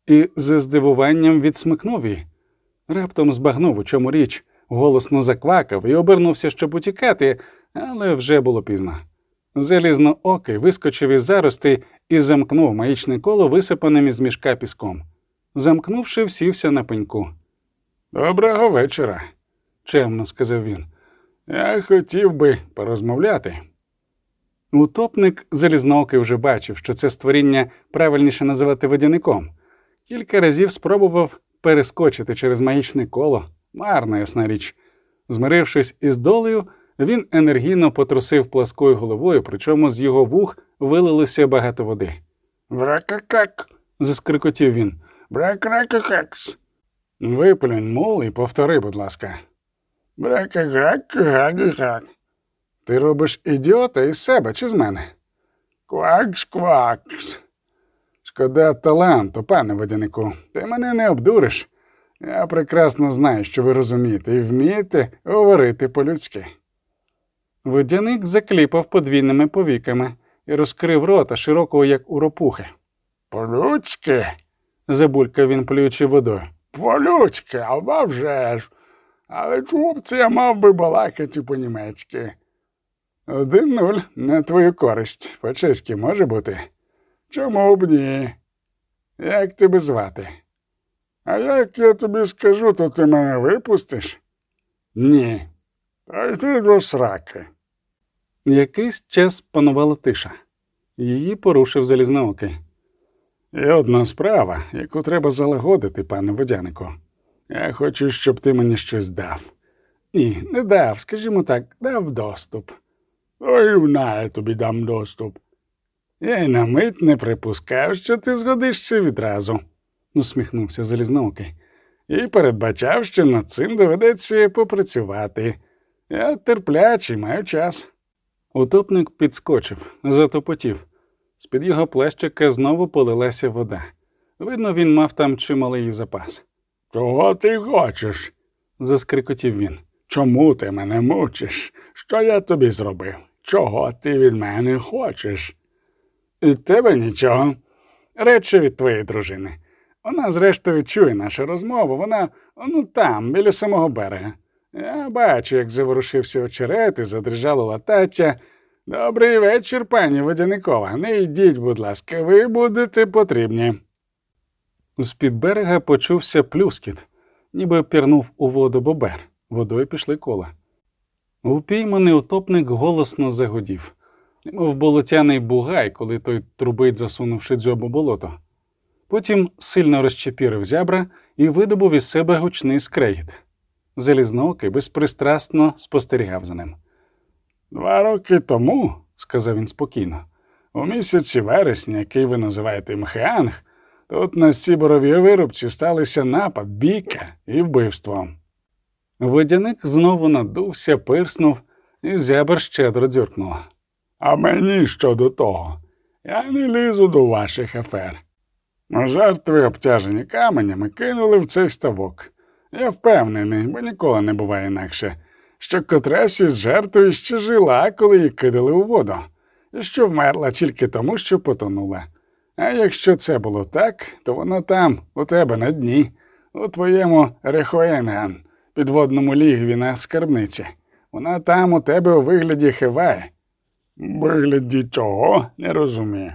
і з здивуванням відсмикнув її. Раптом збагнув, у чому річ, голосно заквакав і обернувся, щоб утікати, але вже було пізно. Залізноокий вискочив із зарости і замкнув маячне коло висипаним із мішка піском. Замкнувши, всівся на пеньку. Доброго вечора, Чемно сказав він. Я хотів би порозмовляти. Утопник залізноокий вже бачив, що це створіння правильніше називати водяником. Кілька разів спробував перескочити через магічне коло, марна ясна річ. Змирившись із долею, він енергійно потрусив пласкою головою, причому з його вух вилилося багато води. Бракакак, Заскрикотів він. Бракакакакс. Виплюнь мул і повтори, будь ласка. Бракакак-гак-гак. Ти робиш ідіота із себе чи з мене? Квакс-квакс. Шкода таланту, пане водянику. Ти мене не обдуриш. Я прекрасно знаю, що ви розумієте, і вмієте говорити по-людськи. Водяник закліпав подвійними повіками і розкрив рота широкого, як у ропухи. По-людськи? Забулькав він, плюючи водою. По-людськи, а вже ж. Але чому це я мав би балакати по-німецьки? Один нуль на твою користь. По-чеськи може бути? Чому б ні? Як тебе звати? А як я тобі скажу, то ти мене випустиш? Ні. Та йди до сраки. Якийсь час панувала тиша. Її порушив залізноокий. Є одна справа, яку треба залагодити, пане водянику. Я хочу, щоб ти мені щось дав. Ні, не дав, скажімо так, дав доступ. Ой, на, я тобі дам доступ. Я й на мить не припускав, що ти згодишся відразу, усміхнувся залізноокий. І передбачав, що над цим доведеться попрацювати. Я терплячий, маю час. Утопник підскочив, затопотів. З-під його плещика знову полилася вода. Видно, він мав там чималий запас. Чого ти хочеш? Заскрикотів він. Чому ти мене мучиш? Що я тобі зробив? Чого ти від мене хочеш? Від тебе нічого. Речі від твоєї дружини. Вона, зрештою, чує нашу розмову, вона ну там, біля самого берега. Я бачу, як заворушився очерет і задрижало латаття. Добрий вечір, пані Водяникова. Не йдіть, будь ласка, ви будете потрібні. З-під берега почувся плюскіт, ніби пірнув у воду бобер. Водою пішли кола. Упійманий утопник голосно загодів, немов болотяний бугай, коли той трубить, засунувши дзьобу болото. Потім сильно розчепірив зябра і видобув із себе гучний скрегіт. Залізноокий безпристрасно спостерігав за ним. Два роки тому, сказав він спокійно, у місяці вересня, який ви називаєте Мхеанг, тут на Сіборовій вирубці сталися напад, бійка і вбивство. Водяник знову надувся, пирснув, і зябр щедро дзюркнула. А мені що до того? Я не лізу до ваших афер. Жертви, обтяжені каменями, кинули в цей ставок. Я впевнений, бо ніколи не буває інакше, що котрась із жертвою ще жила, коли її кидали у воду, і що вмерла тільки тому, що потонула. А якщо це було так, то вона там, у тебе на дні, у твоєму Рехоенган, підводному лігві на скарбниці. Вона там у тебе у вигляді хиває. Вигляді чого? Не розумію.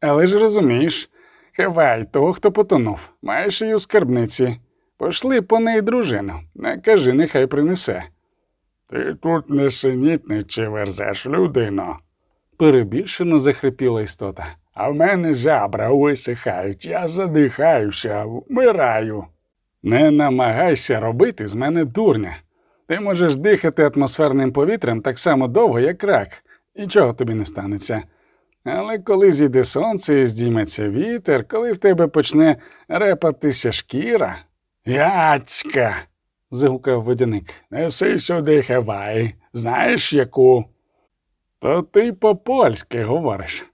Але ж розумієш, хивай того, хто потонув, маєш її у скарбниці. Пошли по неї дружину, накажи, нехай принесе. Ти тут не синітничи верзеш, людино. Перебільшено захрипіла істота. А в мене жабра висихають, я задихаюся, вмираю. Не намагайся робити з мене дурня. Ти можеш дихати атмосферним повітрям так само довго, як рак, нічого тобі не станеться. Але коли зійде сонце і здійметься вітер, коли в тебе почне репатися шкіра. Яцька. Загукав водяник. Неси сюди хевай. Знаєш яку? То ти по-польськи говориш.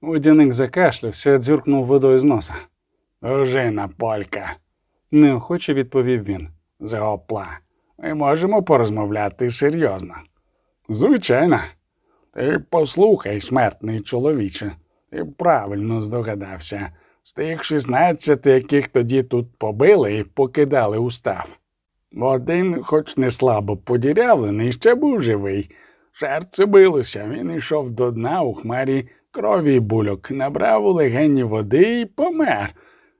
Водяник закашлявся, дзюркнув водою з носа. Дружина полька. Неохоче відповів він. Згопла. Ми можемо порозмовляти серйозно. Звичайно. Ти послухай, смертний чоловіче. Ти правильно здогадався. З тих 16, яких тоді тут побили і покидали устав. Один, хоч не слабо подірявлений, ще був живий. Серце билося, він йшов до дна у хмарі крові й бульок, набрав у легені води і помер.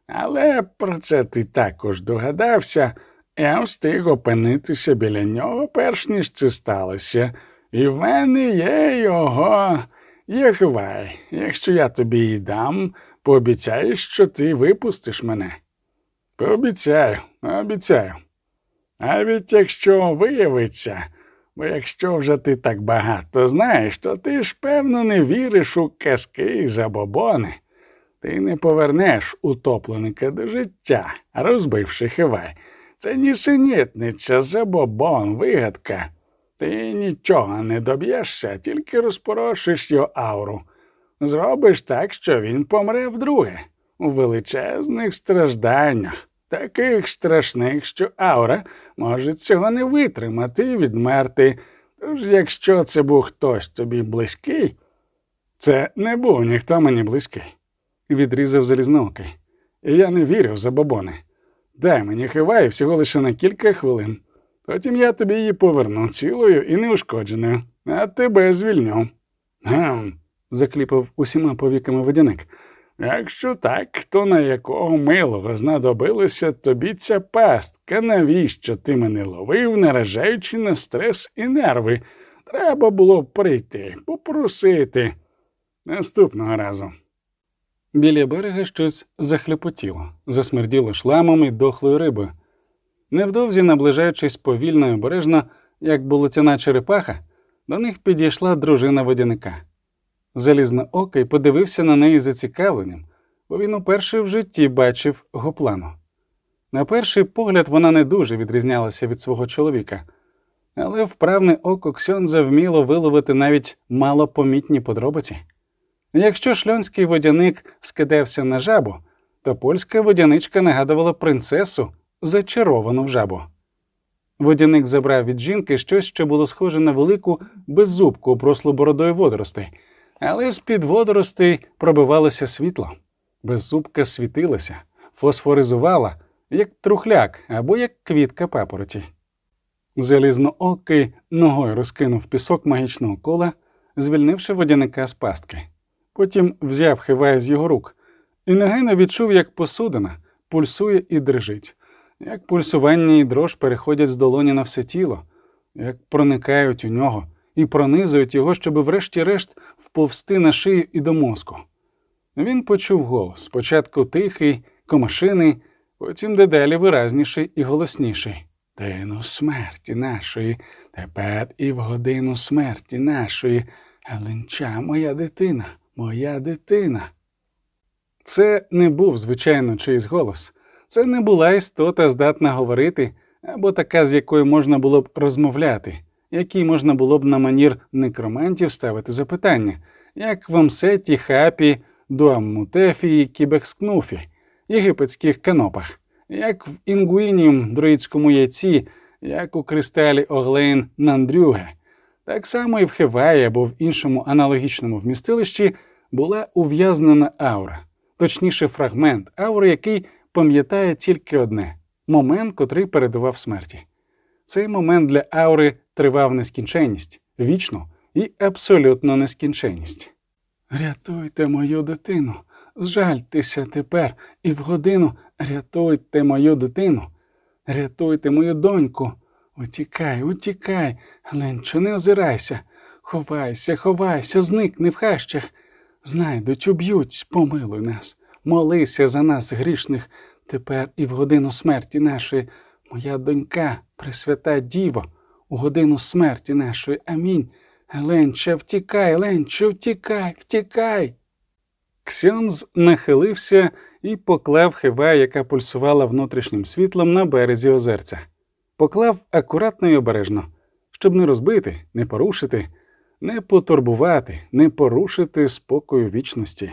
Але про це ти також догадався, я встиг опинитися біля нього, перш ніж це сталося. І в мене є його Єхвай. Якщо я тобі її дам, пообіцяєш, що ти випустиш мене. Пообіцяю, обіцяю. Навіть якщо виявиться, бо якщо вже ти так багато знаєш, то ти ж певно не віриш у казки і забобони. Ти не повернеш утопленика до життя, розбивши хивай. Це нісенітниця, забобон, вигадка. Ти нічого не доб'єшся, тільки розпорошиш його ауру. Зробиш так, що він помре вдруге, у величезних стражданнях, таких страшних, що аура може цього не витримати і відмерти. Тож, якщо це був хтось тобі близький, це не був ніхто мені близький, відрізав залізноокий. І я не вірю в забобони. Дай мені хивай всього лише на кілька хвилин. Потім я тобі її поверну цілою і неушкодженою, а тебе звільню. Гм, Закліпав усіма повіками водяник. Якщо так, то на якого милого знадобилася тобі ця пастка, навіщо ти мене ловив, наражаючи на стрес і нерви? Треба було прийти, попросити. Наступного разу. Біля берега щось захлюпотіло, засмерділо шламом і дохлою рибою. Невдовзі, наближаючись повільно і обережно, як болотяна черепаха, до них підійшла дружина водяника. Залізноокий подивився на неї зацікавленням, бо він уперше в житті бачив гоплану. На перший погляд вона не дуже відрізнялася від свого чоловіка, але вправне око Ксьонза вміло виловити навіть малопомітні подробиці. Якщо шльонський водяник скидався на жабу, то польська водяничка нагадувала принцесу, зачаровану в жабу. Водяник забрав від жінки щось, що було схоже на велику беззубку, оброслу бородою водоростей, але з-під водоростей пробивалося світло. Беззубка світилася, фосфоризувала, як трухляк або як квітка папороті. Залізноокий ногою розкинув пісок магічного кола, звільнивши водяника з пастки. Потім взяв хивай з його рук і негайно відчув, як посудина пульсує і дрижить, як пульсування і дрож переходять з долоні на все тіло, як проникають у нього і пронизують його, щоб врешті-решт вповсти на шию і до мозку. Він почув голос спочатку тихий, комашиний, потім дедалі виразніший і голосніший. Дину смерті нашої, тепер і в годину смерті нашої, Еленча, моя дитина, моя дитина. Це не був, звичайно, чийсь голос. Це не була істота, здатна говорити, або така, з якою можна було б розмовляти, якій можна було б на манір некромантів ставити запитання, як в Амсеті, Хапі, Дуаммутефі і Кебексенуфі, єгипетських канопах, як в Інгуїнім друїдському яйці, як у кристалі Оглейн Нандрюге. Так само і в Хеваї або в іншому аналогічному вмістилищі була ув'язнена аура, точніше, фрагмент аури, який пам'ятає тільки одне момент, котрий передував смерті. Цей момент для аури тривав нескінченність, вічну і абсолютну нескінченність. Рятуйте мою дитину, зжальтеся тепер і в годину рятуйте мою дитину, рятуйте мою доньку. Утікай, утікай, Ленчо, не озирайся, ховайся, ховайся, зникни в хащах. Знайдуть, уб'ють, помилуй нас, молися за нас, грішних, тепер і в годину смерті нашої, моя донька, Пресвята Діво, у годину смерті нашої. Амінь. Ленче, втікай, Ленче, втікай, втікай. Ксьонз нахилився і поклав хива, яка пульсувала внутрішнім світлом на березі озерця. Поклав акуратно і обережно, щоб не розбити, не порушити, не потурбувати, не порушити спокою вічності.